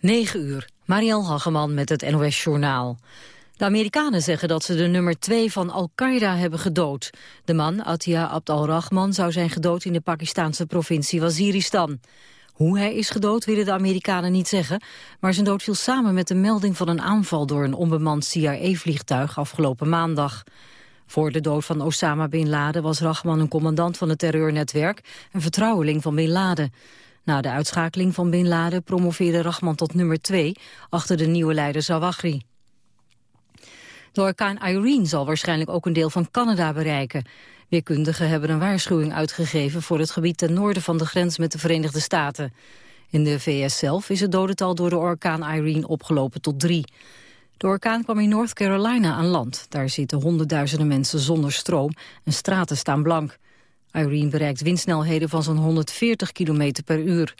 9 uur. Marielle Hageman met het NOS Journaal. De Amerikanen zeggen dat ze de nummer 2 van Al-Qaeda hebben gedood. De man, Atia Abd al-Rahman, zou zijn gedood in de Pakistanse provincie Waziristan. Hoe hij is gedood willen de Amerikanen niet zeggen, maar zijn dood viel samen met de melding van een aanval door een onbemand CIA-vliegtuig afgelopen maandag. Voor de dood van Osama Bin Laden was Rahman een commandant van het terreurnetwerk en vertrouweling van Bin Laden. Na de uitschakeling van Bin Laden promoveerde Rahman tot nummer 2 achter de nieuwe leider Zawahri. De orkaan Irene zal waarschijnlijk ook een deel van Canada bereiken. Weerkundigen hebben een waarschuwing uitgegeven voor het gebied ten noorden van de grens met de Verenigde Staten. In de VS zelf is het dodental door de orkaan Irene opgelopen tot drie. De orkaan kwam in North Carolina aan land. Daar zitten honderdduizenden mensen zonder stroom en straten staan blank. Irene bereikt windsnelheden van zo'n 140 km per uur.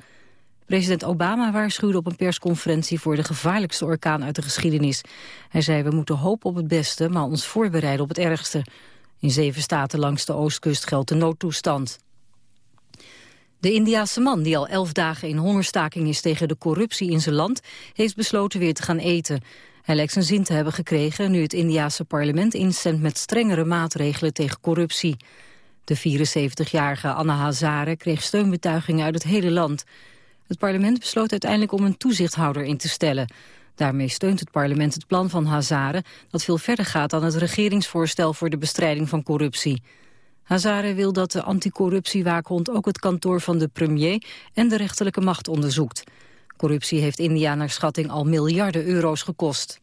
President Obama waarschuwde op een persconferentie voor de gevaarlijkste orkaan uit de geschiedenis. Hij zei we moeten hopen op het beste, maar ons voorbereiden op het ergste. In zeven staten langs de oostkust geldt de noodtoestand. De Indiase man, die al elf dagen in hongerstaking is tegen de corruptie in zijn land, heeft besloten weer te gaan eten. Hij lijkt zijn zin te hebben gekregen nu het Indiase parlement instemt met strengere maatregelen tegen corruptie. De 74-jarige Anna Hazare kreeg steunbetuigingen uit het hele land. Het parlement besloot uiteindelijk om een toezichthouder in te stellen. Daarmee steunt het parlement het plan van Hazare... dat veel verder gaat dan het regeringsvoorstel voor de bestrijding van corruptie. Hazare wil dat de anticorruptiewaakhond ook het kantoor van de premier... en de rechterlijke macht onderzoekt. Corruptie heeft India naar schatting al miljarden euro's gekost.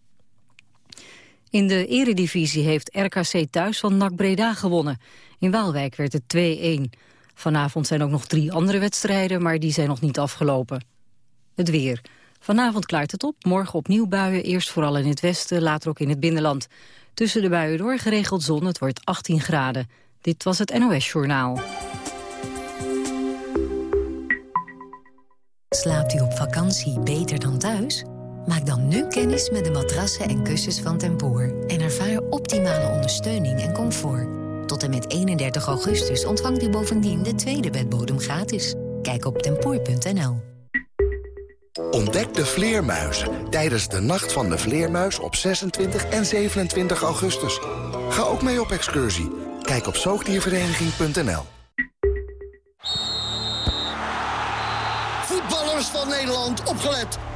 In de eredivisie heeft RKC thuis van NAC Breda gewonnen. In Waalwijk werd het 2-1. Vanavond zijn ook nog drie andere wedstrijden, maar die zijn nog niet afgelopen. Het weer. Vanavond klaart het op, morgen opnieuw buien, eerst vooral in het westen, later ook in het binnenland. Tussen de buien door geregeld zon, het wordt 18 graden. Dit was het NOS Journaal. Slaapt u op vakantie beter dan thuis? Maak dan nu kennis met de matrassen en kussens van Tempoor... en ervaar optimale ondersteuning en comfort. Tot en met 31 augustus ontvangt u bovendien de tweede bedbodem gratis. Kijk op tempoor.nl. Ontdek de vleermuizen tijdens de Nacht van de Vleermuis op 26 en 27 augustus. Ga ook mee op excursie. Kijk op zoogdiervereniging.nl. Voetballers van Nederland, opgelet.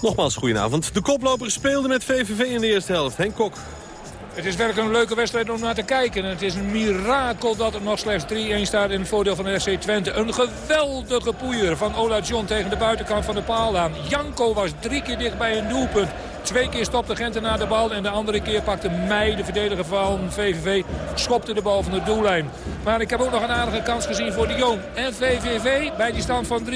Nogmaals, goedenavond. De koplopers speelden met VVV in de eerste helft. Henk Kok. Het is werkelijk een leuke wedstrijd om naar te kijken. Het is een mirakel dat het nog slechts 3-1 staat in het voordeel van de SC Twente. Een geweldige poeier van Ola John tegen de buitenkant van de paal aan. Janko was drie keer dicht bij een doelpunt. Twee keer stopte Gent naar de bal. En de andere keer pakte Meij, de verdediger van VVV, schopte de bal van de doellijn. Maar ik heb ook nog een aardige kans gezien voor de Jong. En VVV bij die stand van 3-1.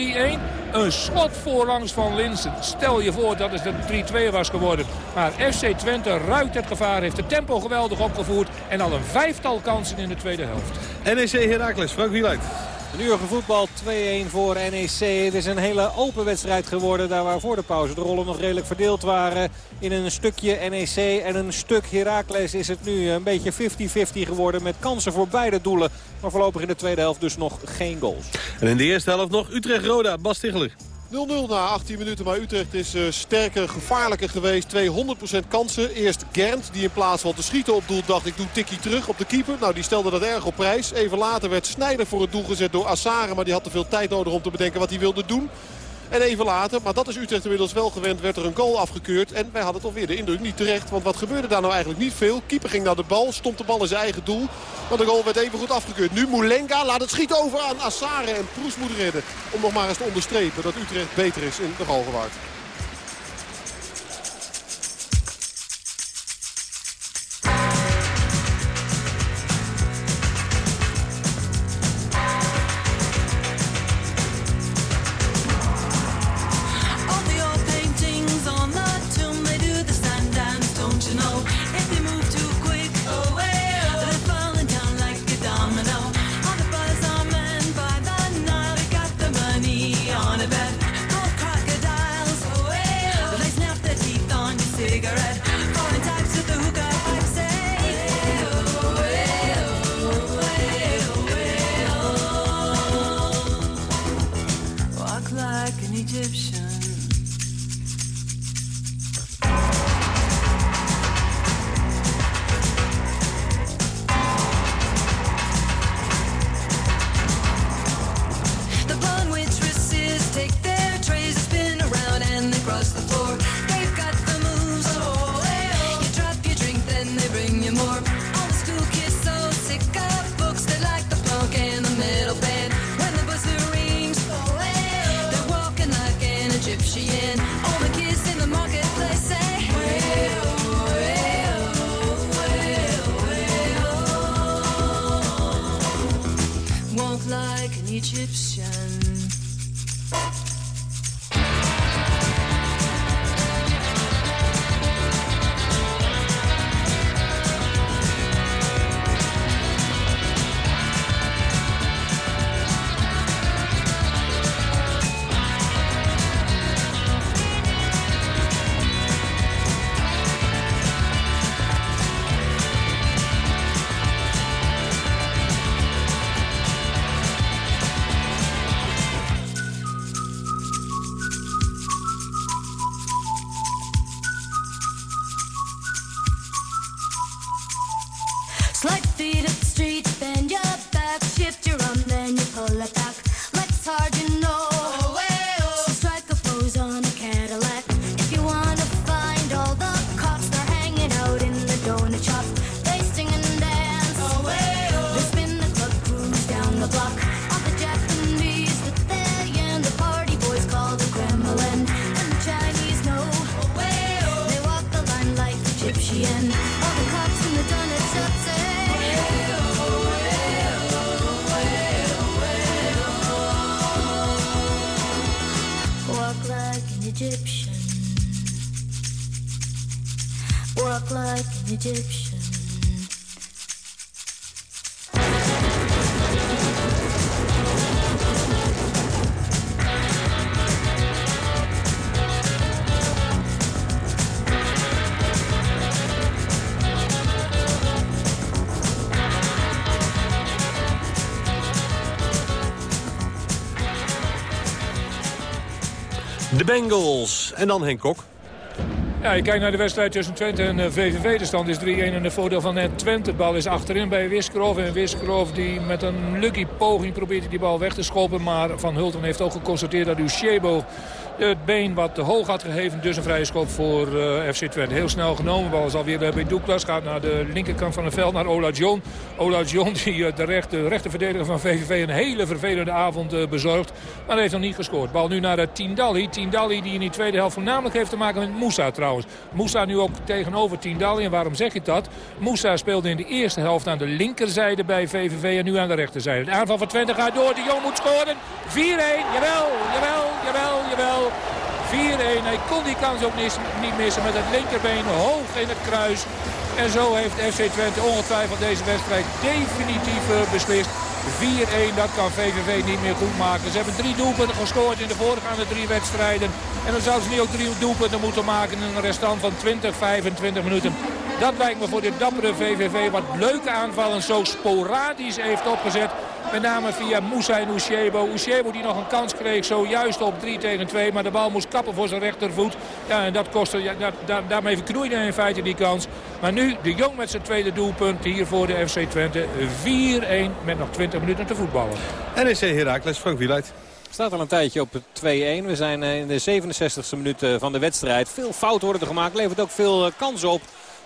Een schot voorlangs van Linsen. Stel je voor dat het 3-2 was geworden. Maar FC Twente ruikt het gevaar, heeft het tempo geweldig opgevoerd. En al een vijftal kansen in de tweede helft. NEC Heracles, Frank Wieluid. Een uur gevoetbald, 2-1 voor NEC. Het is een hele open wedstrijd geworden. Daar waar voor de pauze de rollen nog redelijk verdeeld waren. In een stukje NEC en een stuk Heracles is het nu een beetje 50-50 geworden. Met kansen voor beide doelen. Maar voorlopig in de tweede helft dus nog geen goals. En in de eerste helft nog Utrecht-Roda, Bas Ticheler. 0-0 na 18 minuten, maar Utrecht is uh, sterker, gevaarlijker geweest. 200% kansen. Eerst Gernt, die in plaats van te schieten op doel dacht ik doe tikkie terug op de keeper. Nou, die stelde dat erg op prijs. Even later werd Snijder voor het doel gezet door Assare, maar die had te veel tijd nodig om te bedenken wat hij wilde doen. En even later, maar dat is Utrecht inmiddels wel gewend, werd er een goal afgekeurd. En wij hadden toch weer de indruk niet terecht. Want wat gebeurde daar nou eigenlijk niet veel? Keeper ging naar de bal, stond de bal in zijn eigen doel. Maar de goal werd even goed afgekeurd. Nu Moulenga laat het schieten over aan Assare. En Proes moet redden om nog maar eens te onderstrepen dat Utrecht beter is in de Galgenwaard. De Bengals. En dan Henk Kok. Ja, je kijkt naar de wedstrijd tussen Twente en VVV. Eh, de stand is 3-1 in de voordeel van net Twente. De bal is achterin bij Wiskerov. En Wiskerov die met een lucky poging probeert die bal weg te schoppen. Maar Van Hulten heeft ook geconstateerd dat Ushebo het been wat te hoog had gegeven. Dus een vrije schop voor eh, FC Twente. Heel snel genomen. Bal is alweer bij Douglas. Gaat naar de linkerkant van het veld. Naar Ola John. Ola John die uh, de, rechter, rechterverdediger van VVV een hele vervelende avond bezorgt. Maar heeft nog niet gescoord. Bal nu naar Tindalli. Tindalli die in die tweede helft voornamelijk heeft te maken met Moussa trouwens. Moussa nu ook tegenover Tindalli. En waarom zeg ik dat? Moussa speelde in de eerste helft aan de linkerzijde bij VVV. En nu aan de rechterzijde. De aanval van Twente gaat door. De Jong moet scoren. 4-1. Jawel, jawel, jawel, jawel. 4-1. Hij kon die kans ook niet missen met het linkerbeen hoog in het kruis. En zo heeft FC Twente ongetwijfeld deze wedstrijd definitief eh, beslist. 4-1, dat kan VVV niet meer goed maken. Ze hebben drie doelpunten gescoord in de voorgaande drie wedstrijden. En dan zouden ze nu ook drie doelpunten moeten maken in een restant van 20, 25 minuten. Dat lijkt me voor dit dappere VVV wat leuke aanvallen zo sporadisch heeft opgezet. Met name via Moussa en Ushebo. Ushebo die nog een kans kreeg zojuist op 3 tegen 2. Maar de bal moest kappen voor zijn rechtervoet. Ja, en dat kostte, ja, dat, daarmee verknoeide hij in feite die kans. Maar nu de Jong met zijn tweede doelpunt hier voor de FC Twente. 4-1 met nog 20 minuten te voetballen. NEC Heracles, Frank Wieluid. Staat al een tijdje op 2-1. We zijn eh, in de 67e minuut eh, van de wedstrijd. Veel fouten worden er gemaakt. Levert ook veel eh, kansen op.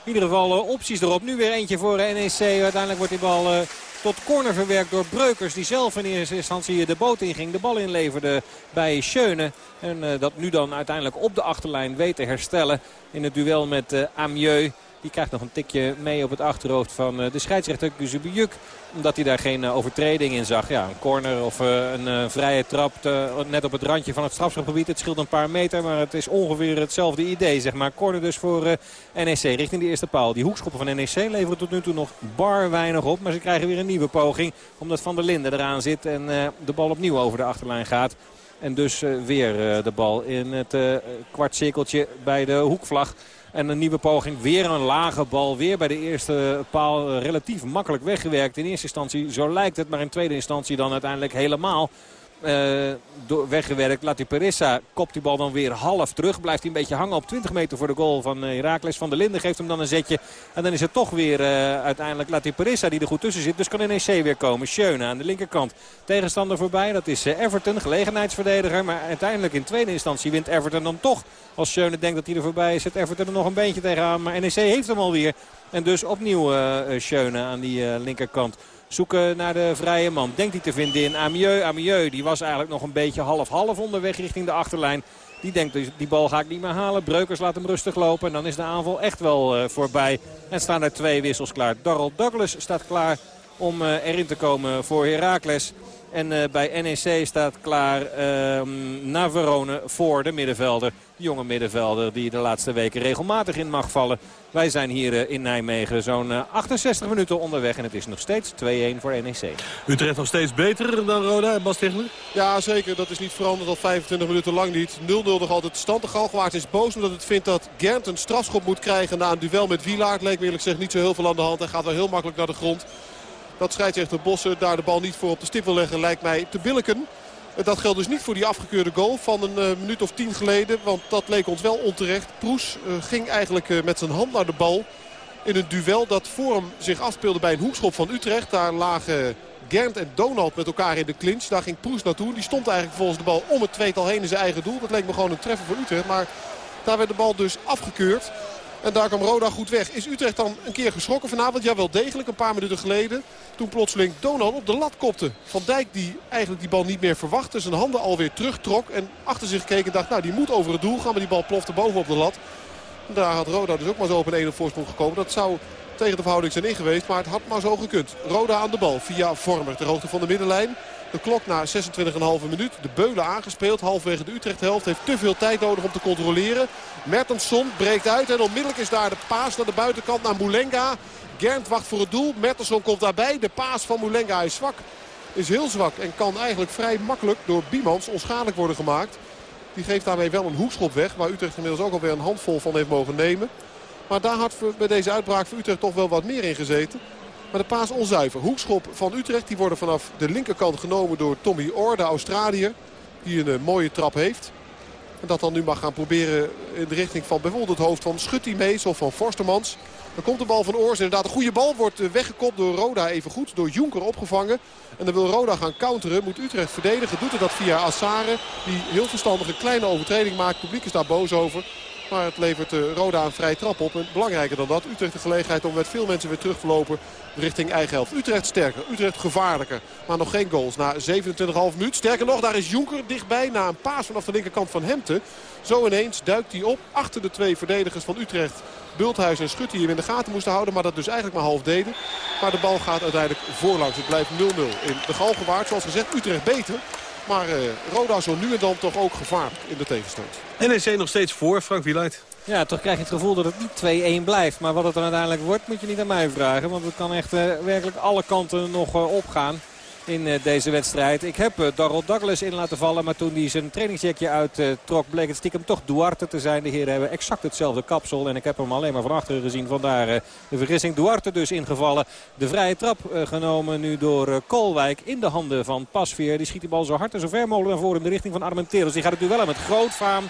In ieder geval opties erop. Nu weer eentje voor NEC. Uiteindelijk wordt die bal tot corner verwerkt door Breukers. Die zelf in eerste instantie de boot inging. De bal inleverde bij Schöne. En dat nu dan uiteindelijk op de achterlijn weet te herstellen. In het duel met uh, Amieux. Die krijgt nog een tikje mee op het achterhoofd van de scheidsrechter Guzebujuk omdat hij daar geen eh, overtreding in zag. Ja, een corner of eh, een eh, vrije trap net op het randje van het strafschopgebied. Het scheelt een paar meter, maar het is ongeveer hetzelfde idee. Zeg maar. Corner dus voor NEC richting de eerste paal. Die hoekschoppen van NEC leveren tot nu toe nog bar weinig op. Maar ze krijgen weer een nieuwe poging. Omdat Van der Linden eraan zit en de bal opnieuw over de achterlijn gaat. En dus weer de bal in het kwartcirkeltje bij de hoekvlag. En een nieuwe poging. Weer een lage bal. Weer bij de eerste paal relatief makkelijk weggewerkt. In eerste instantie, zo lijkt het. Maar in tweede instantie dan uiteindelijk helemaal door, weggewerkt. Lati Perissa kopt die bal dan weer half terug. Blijft hij een beetje hangen op 20 meter voor de goal van uh, Herakles. Van der Linden geeft hem dan een zetje. En dan is het toch weer uh, uiteindelijk Lati Perissa die er goed tussen zit. Dus kan NEC weer komen. Schöne aan de linkerkant. Tegenstander voorbij. Dat is Everton. Gelegenheidsverdediger. Maar uiteindelijk in tweede instantie wint Everton dan toch. Als Schöne denkt dat hij er voorbij is. Zet Everton er nog een beentje tegenaan. Maar NEC heeft hem alweer. En dus opnieuw Schöne aan die linkerkant zoeken naar de vrije man. Denkt hij te vinden in Amieux. Amieux die was eigenlijk nog een beetje half-half onderweg richting de achterlijn. Die denkt dus, die bal ga ik niet meer halen. Breukers laat hem rustig lopen. En dan is de aanval echt wel uh, voorbij. En staan er twee wissels klaar. Darrell Douglas staat klaar om uh, erin te komen voor Heracles. En uh, bij NEC staat klaar uh, Navarone voor de middenvelder. De jonge middenvelder die de laatste weken regelmatig in mag vallen. Wij zijn hier uh, in Nijmegen zo'n 68 minuten onderweg. En het is nog steeds 2-1 voor NEC. Utrecht nog steeds beter dan Roda, Bas Tichler? Ja, zeker. Dat is niet veranderd al 25 minuten lang niet. 0-0 nog altijd de stand. De Galgenwaard is boos omdat het vindt dat Gernt een strafschop moet krijgen na een duel met Wielaard. Leek me eerlijk gezegd niet zo heel veel aan de hand. Hij gaat wel heel makkelijk naar de grond. Dat scheidsrechter Bossen daar de bal niet voor op de stip wil leggen lijkt mij te billiken. Dat geldt dus niet voor die afgekeurde goal van een uh, minuut of tien geleden. Want dat leek ons wel onterecht. Proes uh, ging eigenlijk uh, met zijn hand naar de bal. In een duel dat voor hem zich afspeelde bij een hoekschop van Utrecht. Daar lagen Gernt en Donald met elkaar in de clinch. Daar ging Proes naartoe. Die stond eigenlijk volgens de bal om het tweetal heen in zijn eigen doel. Dat leek me gewoon een treffer voor Utrecht. Maar daar werd de bal dus afgekeurd. En daar kwam Roda goed weg. Is Utrecht dan een keer geschrokken vanavond? Ja, wel degelijk. Een paar minuten geleden. Toen plotseling Donald op de lat kopte. Van Dijk die eigenlijk die bal niet meer verwachtte. Zijn handen alweer terugtrok. En achter zich keek en dacht, nou die moet over het doel gaan. Maar die bal plofte boven op de lat. En daar had Roda dus ook maar zo op een 1 voorsprong gekomen. Dat zou tegen de verhouding zijn ingeweest. Maar het had maar zo gekund. Roda aan de bal via Vormer. Ter hoogte van de middenlijn. De klok na 26,5 minuut. De Beulen aangespeeld. Halfwege de Utrecht helft. Heeft te veel tijd nodig om te controleren. Mertensson breekt uit. En onmiddellijk is daar de paas naar de buitenkant naar Moulenga. Gernt wacht voor het doel. Mertensson komt daarbij. De paas van Moulenga is zwak. Is heel zwak. En kan eigenlijk vrij makkelijk door Biemans onschadelijk worden gemaakt. Die geeft daarmee wel een hoekschop weg. Waar Utrecht inmiddels ook alweer een handvol van heeft mogen nemen. Maar daar had bij deze uitbraak voor Utrecht toch wel wat meer in gezeten. Maar de paas onzuiver. Hoekschop van Utrecht. Die worden vanaf de linkerkant genomen door Tommy Orr, de Australiër. Die een, mooie trap heeft. En dat dan nu mag gaan proberen in de richting van bijvoorbeeld het hoofd van Schuttimees of van Forstermans. Dan komt de bal van Oors. Inderdaad, een goede bal wordt weggekopt door Roda even goed. Door Jonker opgevangen. En dan wil Roda gaan counteren. Moet Utrecht verdedigen. Doet het dat via Assare. Die heel verstandig een kleine overtreding maakt. Het publiek is daar boos over. Maar het levert Roda een vrije trap op. En belangrijker dan dat, Utrecht de gelegenheid om met veel mensen weer terug te lopen richting eigen helft. Utrecht sterker, Utrecht gevaarlijker. Maar nog geen goals na 27,5 minuut. Sterker nog, daar is Jonker dichtbij na een paas vanaf de linkerkant van Hemte. Zo ineens duikt hij op achter de twee verdedigers van Utrecht. Bulthuis en Schut die hem in de gaten moesten houden. Maar dat dus eigenlijk maar half deden. Maar de bal gaat uiteindelijk voorlangs. Het blijft 0-0 in de Galgenwaard. Zoals gezegd, Utrecht beter. Maar uh, Roda zo nu en dan toch ook gevaarlijk in de tegenstand. NEC nog steeds voor, Frank Wieluid. Ja, toch krijg je het gevoel dat het niet 2-1 blijft. Maar wat het dan uiteindelijk wordt, moet je niet aan mij vragen. Want het kan echt uh, werkelijk alle kanten nog uh, opgaan in uh, deze wedstrijd. Ik heb uh, Darrell Douglas in laten vallen. Maar toen hij zijn trainingsjackje uittrok bleek het stiekem toch Duarte te zijn. De heren hebben exact hetzelfde kapsel. En ik heb hem alleen maar van achteren gezien. Vandaar de vergissing. Duarte dus ingevallen. De vrije trap genomen nu door Kolwijk in de handen van Pasveer. Die schiet die bal zo hard en zo ver mogelijk naar voren in de richting van Armenteros. Die gaat het duel aan met Grootvaam.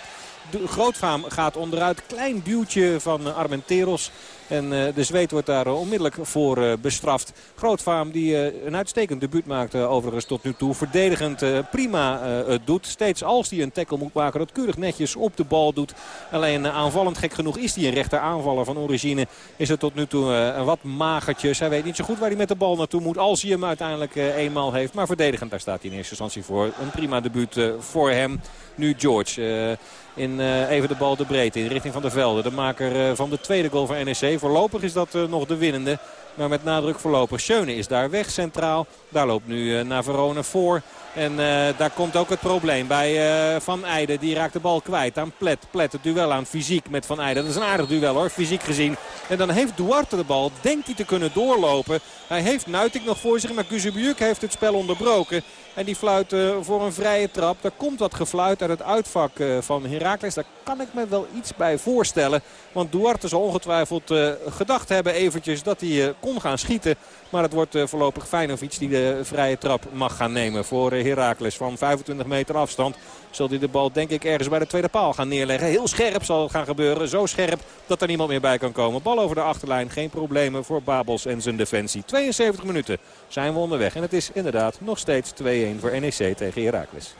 Grootvaam gaat onderuit. Klein duwtje van Armenteros. En uh, de Zweet wordt daar uh, onmiddellijk voor uh, bestraft. Grootvaam die een uitstekend debuut maakte overigens tot nu toe. Verdedigend prima doet. Steeds als hij een tackle moet maken dat keurig netjes op de bal doet. Alleen aanvallend gek genoeg is hij een rechter aanvaller van origine. Is het tot nu toe een wat magertjes. Hij weet niet zo goed waar hij met de bal naartoe moet. Als hij hem uiteindelijk eenmaal heeft. Maar verdedigend daar staat hij in eerste instantie voor. Een prima debuut voor hem. Nu George in uh, even de bal de breedte in richting van de velden. De maker uh, van de tweede goal van NEC. Voorlopig is dat uh, nog de winnende. Maar met nadruk voorlopig. Schöne is daar weg centraal. Daar loopt nu naar Verona voor. En uh, daar komt ook het probleem bij uh, Van Eijden. Die raakt de bal kwijt aan Plet. Plet het duel aan fysiek met Van Eijden. Dat is een aardig duel hoor, fysiek gezien. En dan heeft Duarte de bal. Denkt hij te kunnen doorlopen. Hij heeft Nuiting nog voor zich. Maar Kuzubiuk heeft het spel onderbroken. En die fluit voor een vrije trap. Er komt wat gefluit uit het uitvak van Heracles. Daar kan ik me wel iets bij voorstellen. Want Duarte zal ongetwijfeld gedacht hebben eventjes dat hij kon gaan schieten. Maar het wordt voorlopig Feyenoord die de vrije trap mag gaan nemen voor Heracles. Van 25 meter afstand zal hij de bal denk ik ergens bij de tweede paal gaan neerleggen. Heel scherp zal het gaan gebeuren. Zo scherp dat er niemand meer bij kan komen. Bal over de achterlijn. Geen problemen voor Babels en zijn defensie. 72 minuten zijn we onderweg. En het is inderdaad nog steeds 2-1 voor NEC tegen Heracles.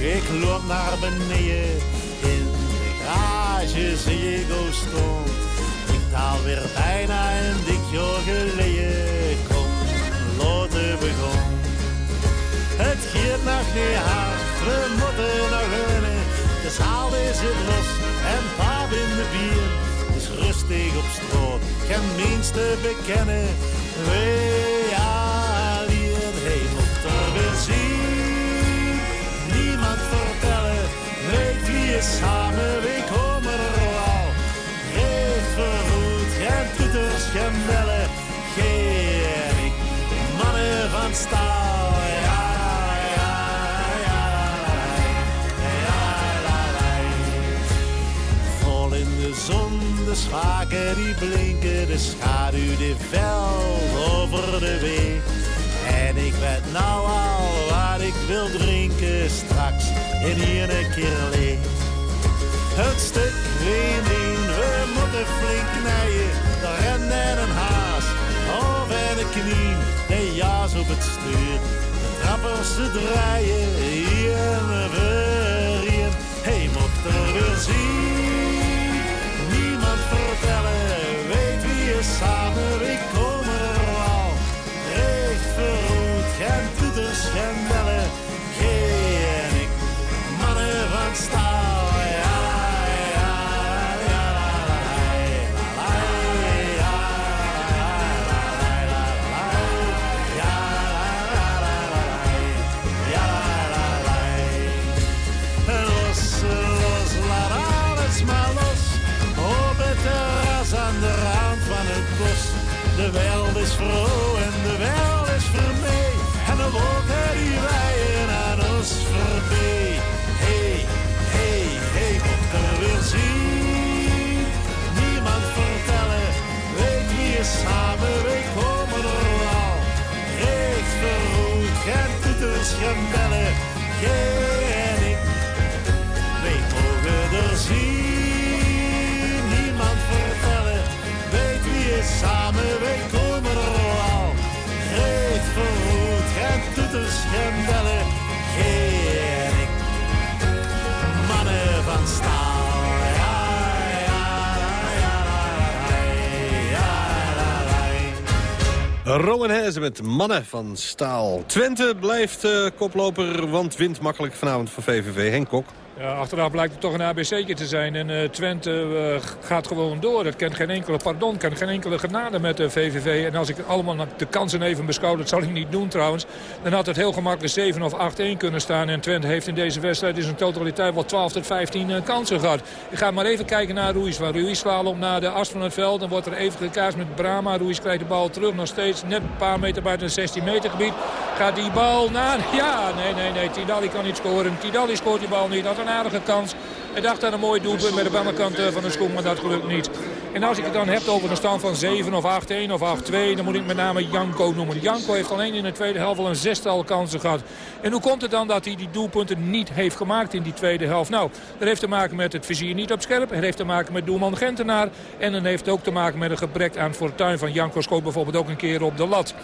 Ik loop naar beneden. In de garage zie ik stond. Ik taal weer bijna een dik jaar geleden. Kom, loten begon. Het gaat nog niet hard, we moeten nog winnen. De zaal is het los en paap in de bier. tegen op straat. Geen minste bekennen, wij alleen. Samen, we komen er al. Geen verhoed, geen toeters, geen bellen. Geen ik, mannen van staal. Ja, ja, ja, ja. Vol in de zon, de schaken die blinken, de schaduw die veld over de weg. En ik weet nou al wat ik wil drinken straks in hier een keer leeg. Het stuk ween we moeten flink knijden. De ren en een haas, of en een knie. De jaas op het stuur, de trappers draaien. Hier en weer hier. Hij mocht er weer zien. Niemand vertellen, weet wie je samen, we komen er al. Recht verroet, geen toeters, en de wereld is vermee. En de wolken die waaien aan ons voorbij. Hey, hey, hey, mocht er weer zien. Niemand vertellen, weet wie samen, we komen er al. Recht verroet, geen toeters, geen bellen, Rowan Hezen met mannen van staal. Twente blijft eh, koploper, want wint makkelijk vanavond van VVV. Henk Kok. Achteraf blijkt het toch een ABC'tje te zijn. En eh, Twente eh, gaat gewoon door. Het kent geen enkele pardon, kent geen enkele genade met de VVV. En als ik allemaal de kansen even beschouw, dat zal ik niet doen trouwens. Dan had het heel gemakkelijk 7 of 8-1 kunnen staan. En Twente heeft in deze wedstrijd in zijn totaliteit wel 12 tot 15 eh, kansen gehad. Ik ga maar even kijken naar Ruiz. Van Ruiz slalom naar de as van het veld. Dan wordt er even gekaast met Brama. Ruiz krijgt de bal terug. Nog steeds net een paar meter buiten het 16 meter gebied. Gaat die bal naar... Ja, nee, nee, nee. Tidali kan niet scoren. Tidali scoort die bal niet. Had een aardige kans. Hij dacht aan een mooi doelpunt met de binnenkant eh, van de schoen, maar dat gelukt niet. En als ik het dan heb over een stand van 7 of 8-1 of 8-2, dan moet ik met name Janko noemen. Janko heeft alleen in de tweede helft al een zestal kansen gehad. En hoe komt het dan dat hij die doelpunten niet heeft gemaakt in die tweede helft? Nou, dat heeft te maken met het vizier niet op scherp. Het heeft te maken met doelman Gentenaar. En dan heeft het ook te maken met een gebrek aan fortuin van Janko schoot bijvoorbeeld ook een keer op de lat.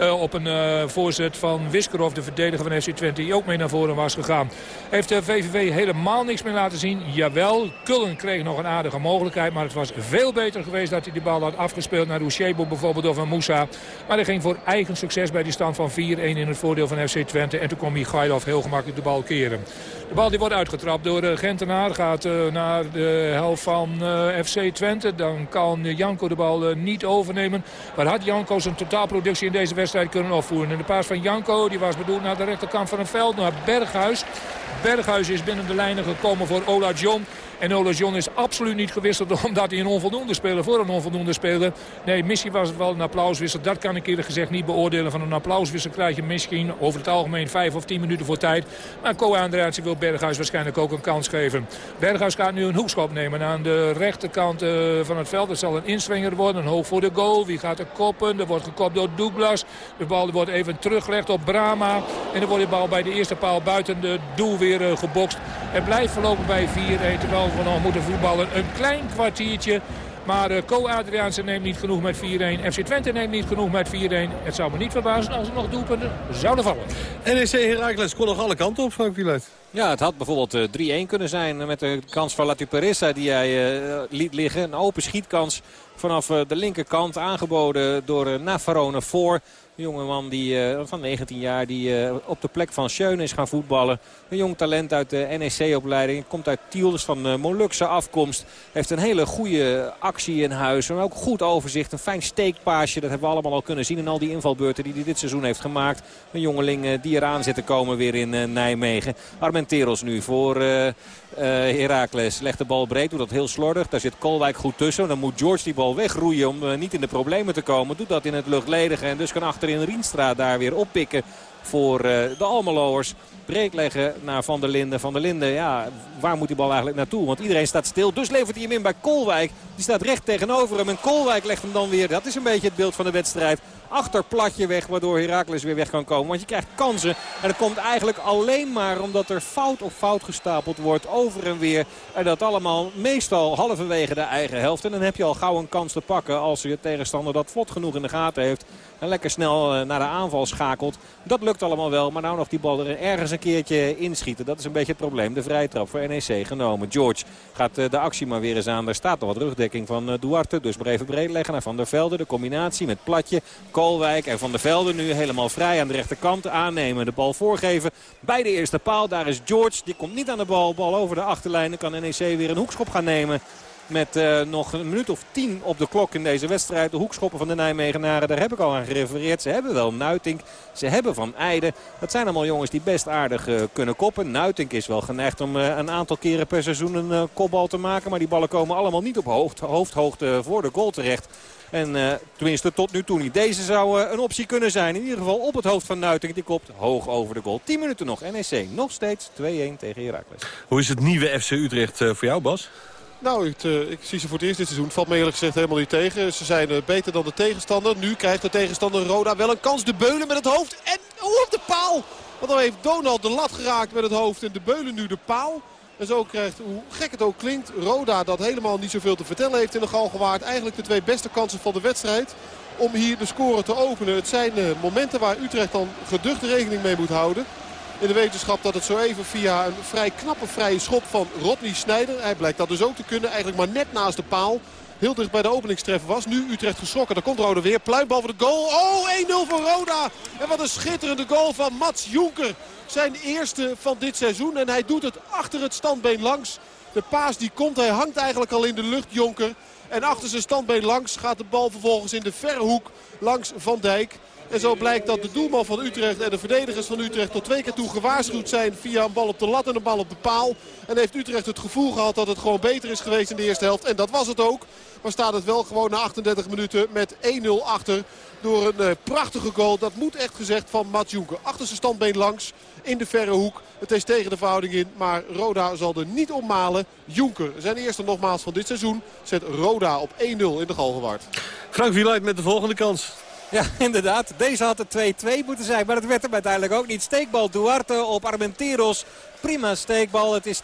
Uh, op een uh, voorzet van Wiskerov, de verdediger van FC Twente, die ook mee naar voren was gegaan. Heeft de VVV helemaal niks meer laten zien? Jawel, Kullen kreeg nog een aardige mogelijkheid, maar het was veel beter geweest dat hij die bal had afgespeeld naar Ushebo bijvoorbeeld of een Moussa. Maar hij ging voor eigen succes bij die stand van 4-1 in het voordeel van FC Twente. En toen kon Michailov heel gemakkelijk de bal keren. De bal die wordt uitgetrapt door uh, Gentenaar. Gaat uh, naar de helft van uh, FC Twente. Dan kan Janko de bal niet overnemen. Maar had Janko zijn totaalproductie in deze wedstrijd kunnen opvoeren. En de paas van Janko die was bedoeld naar de rechterkant van het veld. Naar Berghuis. Berghuis is binnen de lijnen gekomen voor Ola John. En Ola John is absoluut niet gewisseld omdat hij een onvoldoende speler voor een onvoldoende speler. Nee, misschien was het wel een applauswissel. Dat kan ik eerlijk gezegd niet beoordelen. Van een applauswissel krijg je misschien over het algemeen 5 of 10 minuten voor tijd. Maar Co Andreatie wil Berghuis waarschijnlijk ook een kans geven. Berghuis gaat nu een hoekschop nemen aan de rechterkant uh, van het veld. Het zal een inswinger worden, een hoog voor de goal. Wie gaat er koppen? Er wordt gekopt door Douglas. De bal wordt even teruggelegd op Brama. En dan wordt de bal bij de eerste paal buiten de doel weer uh, gebokst. Het blijft voorlopig bij 4-1 terwijl we nog moeten voetballen. Een klein kwartiertje. Maar uh, Co Adriaanse neemt niet genoeg met 4-1. FC Twente neemt niet genoeg met 4-1. Het zou me niet verbazen als er nog doelpunten zouden vallen. NEC Heracles kon nog alle kanten op, Frank Wieluid. Ja, het had bijvoorbeeld 3-1 kunnen zijn met de kans van Latuperissa die hij liet liggen. Een open schietkans vanaf de linkerkant aangeboden door Navarone voor. Een jongeman die, uh, van 19 jaar die uh, op de plek van Schöne is gaan voetballen. Een jong talent uit de NEC-opleiding. Komt uit Tiel, van uh, Molukse afkomst. Heeft een hele goede actie in huis. En ook goed overzicht. Een fijn steekpaasje. Dat hebben we allemaal al kunnen zien in al die invalbeurten die hij dit seizoen heeft gemaakt. Een jongeling die eraan zit te komen weer in Nijmegen. Armenteros nu voor... Uh, Heracles legt de bal breed, doet dat heel slordig. Daar zit Kolwijk goed tussen. Dan moet George die bal wegroeien om niet in de problemen te komen. Doet dat in het luchtledige en dus kan achterin Rienstra daar weer oppikken voor uh, de Almeloers. Breed leggen naar Van der Linden. Van der Linden, ja, waar moet die bal eigenlijk naartoe? Want iedereen staat stil. Dus levert hij hem in bij Kolwijk. Die staat recht tegenover hem. En Kolwijk legt hem dan weer. Dat is een beetje het beeld van de wedstrijd achterplatje weg. Waardoor Heracles weer weg kan komen. Want je krijgt kansen. En dat komt eigenlijk alleen maar omdat er fout op fout gestapeld wordt. Over en weer. En dat allemaal meestal halverwege de eigen helft. En dan heb je al gauw een kans te pakken als je tegenstander dat vlot genoeg in de gaten heeft. En lekker snel eh, naar de aanval schakelt. Dat lukt allemaal wel. Maar nou nog die bal er ergens een keertje inschieten. Dat is een beetje het probleem. De vrije trap voor NEC genomen. George gaat eh, de actie maar weer eens aan. Daar staat nog wat rugdekking van eh, Duarte. Dus maar even breed leggen naar Van der Velde. De combinatie met Platje, Kolwijk en Van der Velde nu helemaal vrij aan de rechterkant. Aannemen, de bal voorgeven bij de eerste paal. Daar is George. Die komt niet aan de bal. Bal over de achterlijn. Dan kan NEC weer een hoekschop gaan nemen. Met uh, nog een minuut of tien op de klok in deze wedstrijd. De hoekschoppen van de Nijmegenaren, daar heb ik al aan gerefereerd. Ze hebben wel Nuitink, ze hebben Van Eijden. Dat zijn allemaal jongens die best aardig uh, kunnen koppen. Nuitink is wel geneigd om uh, een aantal keren per seizoen een kopbal te maken. Maar die ballen komen allemaal niet op hoofd, hoofdhoogte voor de goal terecht. En tenminste tot nu toe niet. Deze zou een optie kunnen zijn. In ieder geval op het hoofd van Nuitink. Die kopt hoog over de goal. 10 minuten nog. NEC nog steeds 2-1 tegen Heracles. Hoe is het nieuwe FC Utrecht voor jou Bas? Nou, ik, uh, ik, zie ze voor het eerst dit seizoen. Valt me eerlijk gezegd helemaal niet tegen. Ze zijn uh, beter dan de tegenstander. Nu krijgt de tegenstander Roda wel een kans. De Beulen met het hoofd. En hoe op de paal. Want dan heeft Donald de lat geraakt met het hoofd. En de Beulen nu de paal. En zo krijgt, hoe gek het ook klinkt, Roda dat helemaal niet zoveel te vertellen heeft in de Galgenwaard. Eigenlijk de twee beste kansen van de wedstrijd om hier de score te openen. Het zijn uh, momenten waar Utrecht dan geduchte rekening mee moet houden. In de wetenschap dat het zo even via een vrij knappe vrije schop van Rodney Snijder. Hij blijkt dat dus ook te kunnen. Eigenlijk maar net naast de paal. Heel dicht bij de openingstreffer was. Nu Utrecht geschrokken. Daar komt Roda weer. Pluimbal voor de goal. Oh, 1-0 voor Roda. En wat een schitterende goal van Mats Jonker. Zijn eerste van dit seizoen. En hij doet het achter het standbeen langs. De paas die komt. Hij hangt eigenlijk al in de lucht, Jonker. En achter zijn standbeen langs gaat de bal vervolgens in de verre hoek langs Van Dijk. En zo blijkt dat de doelman van Utrecht en de verdedigers van Utrecht tot twee keer toe gewaarschuwd zijn via een bal op de lat en een bal op de paal. En heeft Utrecht het gevoel gehad dat het gewoon beter is geweest in de eerste helft. En dat was het ook. Maar staat het wel gewoon na 38 minuten met 1-0 achter. Door een uh, prachtige goal. Dat moet echt gezegd van Mats Jonker. Achter zijn standbeen langs in de verre hoek. Het is tegen de verhouding in. Maar Roda zal er niet ommalen. Jonker, zijn eerste nogmaals van dit seizoen, zet Roda op 1-0 in de Galgenwaard. Frank Wieluid met de volgende kans. Ja, inderdaad. Deze had het 2-2 moeten zijn. Maar dat werd hem uiteindelijk ook niet. Steekbal Duarte op Armenteros. Prima steekbal. Het is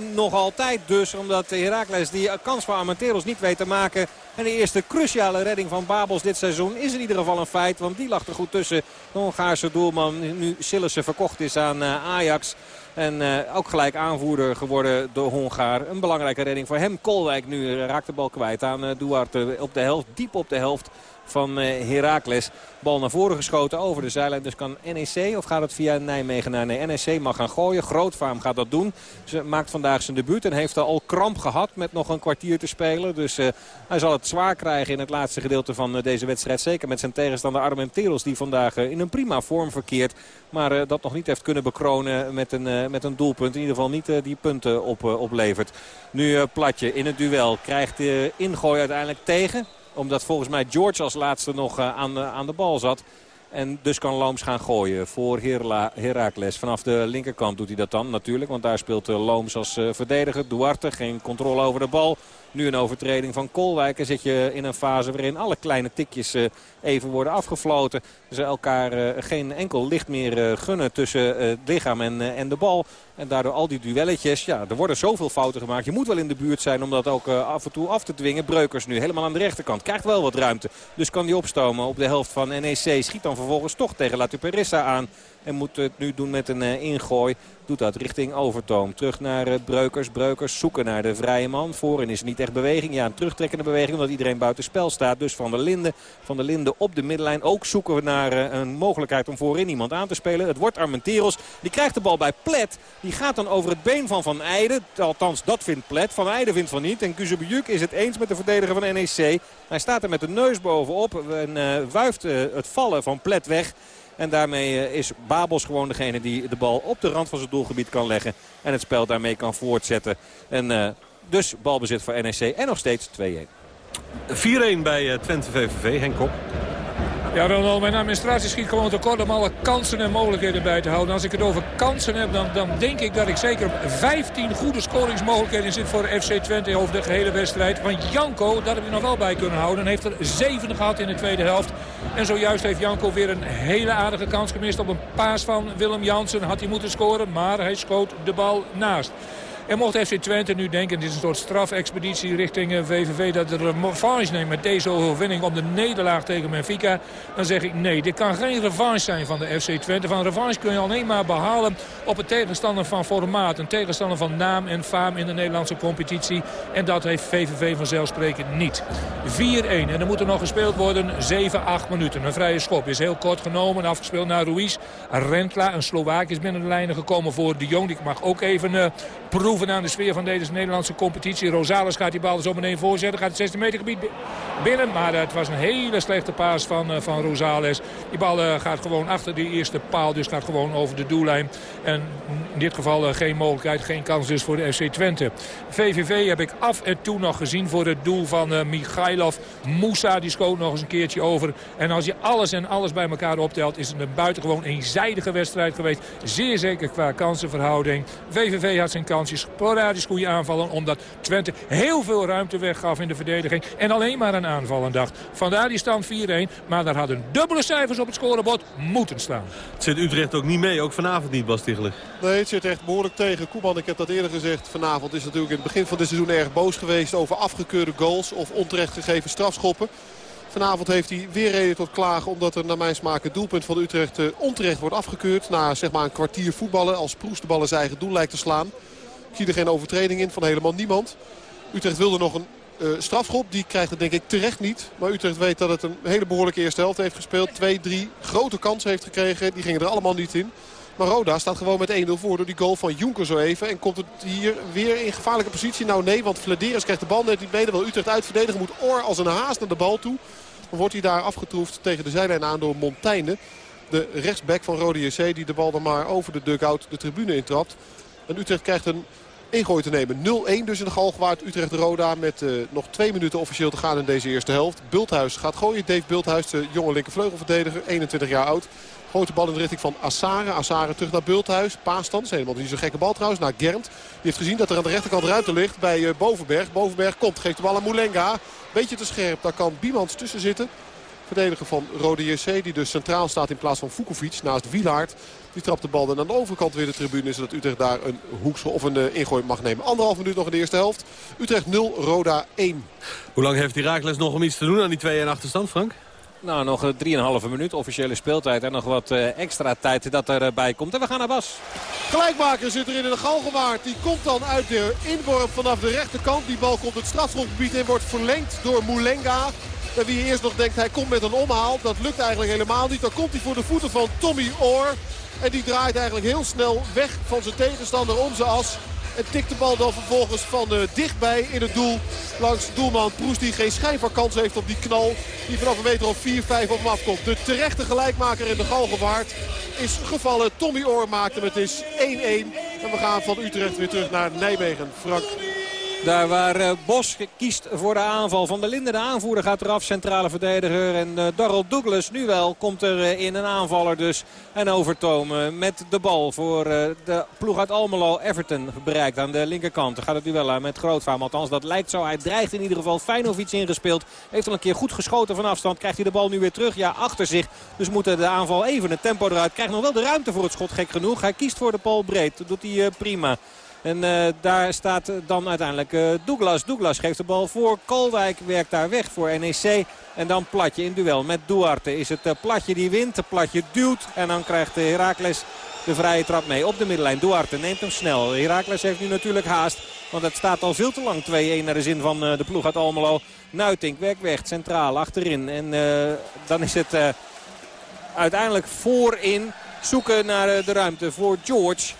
2-1 nog altijd dus. Omdat Heracles die kans voor Armenteros niet weet te maken. En de eerste cruciale redding van Babels dit seizoen is in ieder geval een feit. Want die lag er goed tussen. De Hongaarse doelman nu Sillissen verkocht is aan Ajax. En uh, ook gelijk aanvoerder geworden door Hongaar. Een belangrijke redding voor hem. Kolwijk nu raakt de bal kwijt aan Duarte op de helft. Diep op de helft van uh, Heracles. Bal naar voren geschoten over de zijlijn. Dus kan NEC of gaat het via Nijmegen naar nee, NEC mag gaan gooien. Grootvaam gaat dat doen. Ze maakt vandaag zijn debuut en heeft al kramp gehad met nog een kwartier te spelen. Dus uh, hij zal het zwaar krijgen in het laatste gedeelte van uh, deze wedstrijd. Zeker met zijn tegenstander Armenteros die vandaag in een prima vorm verkeert. Maar dat nog niet heeft kunnen bekronen met een, met een doelpunt. In ieder geval niet die punten op, oplevert. Nu Platje in het duel. Krijgt de ingooi uiteindelijk tegen omdat volgens mij George als laatste nog uh, aan, aan de bal zat. En dus kan Looms gaan gooien voor Herla, Heracles. Vanaf de linkerkant doet hij dat dan natuurlijk. Want daar speelt uh, Looms als verdediger. Duarte geen controle over de bal. Nu een overtreding van Kolwijk. En zit je in een fase waarin alle kleine tikjes even worden afgefloten. Ze elkaar geen enkel licht meer gunnen tussen het lichaam en, en de bal. En daardoor al die duelletjes, ja, er worden zoveel fouten gemaakt. Je moet wel in de buurt zijn om dat ook af en toe af te dwingen. Breukers nu helemaal aan de rechterkant. Krijgt wel wat ruimte. Dus kan die opstomen op de helft van NEC. Schiet dan vervolgens toch tegen Latuperissa aan. En moet het nu doen met een ingooi. Doet dat richting Overtoom. Terug naar Breukers. Breukers zoeken naar de vrije man. Voorin is niet echt beweging. Ja, een terugtrekkende beweging omdat iedereen buiten spel staat. Dus Van der Linden, van der Linden op de middenlijn. Ook zoeken we naar een mogelijkheid om voorin iemand aan te spelen. Het wordt Armenteros. Die krijgt de bal bij Plet. Die gaat dan over het been van Van Eijden. Althans, dat vindt Plet. Van Eijden vindt van niet. En Kuzebujuk is het eens met de verdediger van NEC. Hij staat er met de neus bovenop. En wuift het vallen van Plet weg. En daarmee uh, is Babels gewoon degene die de bal op de rand van zijn doelgebied kan leggen. En het spel daarmee kan voortzetten. En dus balbezit voor NEC en nog steeds 2-1. 4-1 bij Twente VVV, Henk. Ja, Ronald, mijn administratie schiet gewoon tekort om alle kansen en mogelijkheden bij te houden. Als ik het over kansen heb, dan, dan denk ik dat ik zeker 15 goede scoringsmogelijkheden zit voor FC Twente over de gehele wedstrijd. Want Janko, daar heb ik nog wel bij kunnen houden, en heeft er 7 gehad in de tweede helft. En zojuist heeft Janko weer een hele aardige kans gemist op een paas van Willem Jansen. Had hij moeten scoren, maar hij schoot de bal naast. En mocht FC Twente nu denken, dit is een soort strafexpeditie richting VVV... Eh, dat er revanche neemt met deze overwinning om de nederlaag tegen Benfica... dan zeg ik nee, dit kan geen revanche zijn van de FC Twente. Van revanche kun je alleen maar behalen op een tegenstander van formaat. Een tegenstander van naam en faam in de Nederlandse competitie. En dat heeft VVV vanzelfsprekend niet. 4-1 en er moet er nog gespeeld worden 7, 8 minuten. Een vrije schop is heel kort genomen afgespeeld naar Ruiz. Rentla, een Slovaak, is binnen de lijnen gekomen voor de Jong. Die mag ook even uh, proeven proeven de sfeer van deze Nederlandse competitie. Rosales gaat die bal zo meteen voorzetten. Gaat het 16 meter gebied binnen. Maar het was een hele slechte paas van, eh, van Rosales. Die bal eh, gaat gewoon achter die eerste paal. Dus gaat gewoon over de doellijn. En in dit geval eh, geen mogelijkheid, geen kans dus voor de FC Twente. VVV heb ik af en toe nog gezien voor het doel van Michailov. Moussa die schoot nog eens een keertje over. En als je alles en alles bij elkaar optelt is het een buitengewoon eenzijdige wedstrijd geweest. Zeer zeker qua kansenverhouding. VVV had zijn kansjes sporadisch goede aanvallen. Omdat Twente heel veel ruimte weggaf in de verdediging. En alleen maar een aanvallen dacht. Vandaar die stand 4-1. Maar daar hadden dubbele cijfers op het scorebord moeten staan. Het zit Utrecht ook niet mee. Ook vanavond niet, Bas Tichelen. Nee, het zit echt behoorlijk tegen. Koeman, ik heb dat eerder gezegd. Vanavond is natuurlijk in het begin van dit seizoen erg boos geweest over afgekeurde goals. Of onterecht gegeven strafschoppen. Vanavond heeft hij weer reden tot klagen omdat er naar mijn smaak het doelpunt van Utrecht uh, onterecht wordt afgekeurd. Na zeg maar een kwartier voetballen als Proest de bal in zijn eigen doel lijkt te slaan zie er geen overtreding in van helemaal niemand. Utrecht wilde nog een uh, strafschop. Die krijgt het denk ik terecht niet. Maar Utrecht weet dat het een hele behoorlijke eerste helft heeft gespeeld. Twee, drie grote kansen heeft gekregen. Die gingen er allemaal niet in. Maar Roda staat gewoon met 1-0 voor door die goal van Jonker zo even. En komt het hier weer in gevaarlijke positie? Nou nee, want Flederis krijgt de bal net niet mee. Utrecht uitverdedigen. Moet Oor als een haast naar de bal toe. Dan wordt hij daar afgetroefd tegen de zijlijn aan door Montaigne. De rechtsback van Rode JC die de bal dan maar over de dugout de tribune intrapt. En Utrecht krijgt een ingooi te nemen. 0-1 dus in de Galgenwaard Utrecht-Roda met uh, nog twee minuten officieel te gaan in deze eerste helft. Bulthuis gaat gooien. Dave Bulthuis, de jonge linkervleugelverdediger, 21 jaar oud. Gooit de bal in de richting van Assare. Assare terug naar Bulthuis. Is helemaal niet zo'n gekke bal trouwens, naar Germt. Die heeft gezien dat er aan de rechterkant ruimte ligt bij uh, Bovenberg. Bovenberg komt, geeft de bal aan Moulenga. Beetje te scherp, daar kan Biemans tussen zitten. Verdediger van Rode JC die dus centraal staat in plaats van Vukovic naast Wielaard. Die trapt de bal dan aan de overkant weer de tribune. Zodat Utrecht daar een hoeksel of een uh, ingooi mag nemen. Anderhalf minuut nog in de eerste helft. Utrecht 0, Roda 1. Hoe lang heeft Herakles nog om iets te doen aan die 2 1 achterstand, Frank? Nou, nog 3,5 minuut officiële speeltijd. En nog wat uh, extra tijd dat erbij komt. En we gaan naar Bas. Gelijkmaker zit er in de Galgenwaard. Die komt dan uit de inworp vanaf de rechterkant. Die bal komt het strafschopgebied in. Wordt verlengd door Moulenga. En wie eerst nog denkt hij komt met een omhaal. Dat lukt eigenlijk helemaal niet. Dan komt hij voor de voeten van Tommy Oor. En die draait eigenlijk heel snel weg van zijn tegenstander om zijn as. En tikt de bal dan vervolgens van uh, dichtbij in het doel. Langs doelman Proest die geen schijn kans heeft op die knal. Die vanaf een meter of 4-5 op hem afkomt. De terechte gelijkmaker in de Galgenwaard is gevallen. Tommy Oor maakt hem. Het is 1-1. En we gaan van Utrecht weer terug naar Nijmegen. Frank. Daar waar uh, Bos kiest voor de aanval. Van der Linden, de aanvoerder, gaat eraf. Centrale verdediger. En uh, Darrell Douglas nu wel komt er uh, in een aanvaller dus. En overtomen met de bal voor de ploeg uit Almelo. Everton bereikt aan de linkerkant. Gaat het duel aan met Grootvaam. Althans, dat lijkt zo. Hij dreigt in ieder geval. Feinovic ingespeeld. Heeft al een keer goed geschoten van afstand. Krijgt hij de bal nu weer terug. Ja, achter zich. Dus moet de aanval even het tempo eruit. Krijgt nog wel de ruimte voor het schot, gek genoeg. Hij kiest voor de bal breed. Dat doet hij prima. En uh, daar staat dan uiteindelijk uh, Douglas. Douglas geeft de bal voor. Kolwijk werkt daar weg voor NEC. En dan Platje in duel met Duarte. Is het uh, Platje die wint. Platje duwt. En dan krijgt Herakles de vrije trap mee op de middenlijn. Duarte neemt hem snel. Herakles heeft nu natuurlijk haast. Want het staat al veel te lang 2-1 naar de zin van de ploeg uit Almelo. Nuitink werkt weg, centraal, achterin. En dan is het uiteindelijk voorin zoeken naar de ruimte voor George.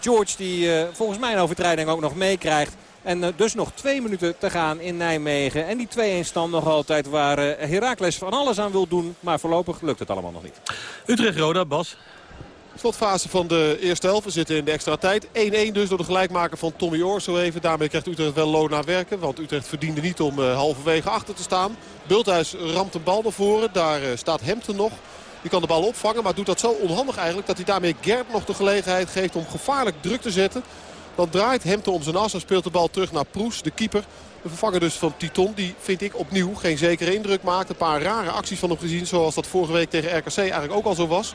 George die uh, volgens mijn overtreding ook nog meekrijgt. En uh, dus nog twee minuten te gaan in Nijmegen. En die 2-1 stand nog altijd waar uh, Heracles van alles aan wil doen. Maar voorlopig lukt het allemaal nog niet. Utrecht-Roda, Bas. Slotfase van de eerste helft. We zitten in de extra tijd. 1-1 dus door de gelijkmaker van Tommy Oor zo even. Daarmee krijgt Utrecht wel loon naar werken. Want Utrecht verdiende niet om halverwege achter te staan. Bulthuis ramt een bal naar voren. Daar staat Hemten nog. Die kan de bal opvangen, maar doet dat zo onhandig eigenlijk... dat hij daarmee Gert nog de gelegenheid geeft om gevaarlijk druk te zetten. Dan draait Hemte om zijn as en speelt de bal terug naar Proes, de keeper. De vervanger dus van Titon, die vind ik opnieuw geen zekere indruk maakt. Een paar rare acties van hem gezien, zoals dat vorige week tegen RKC eigenlijk ook al zo was.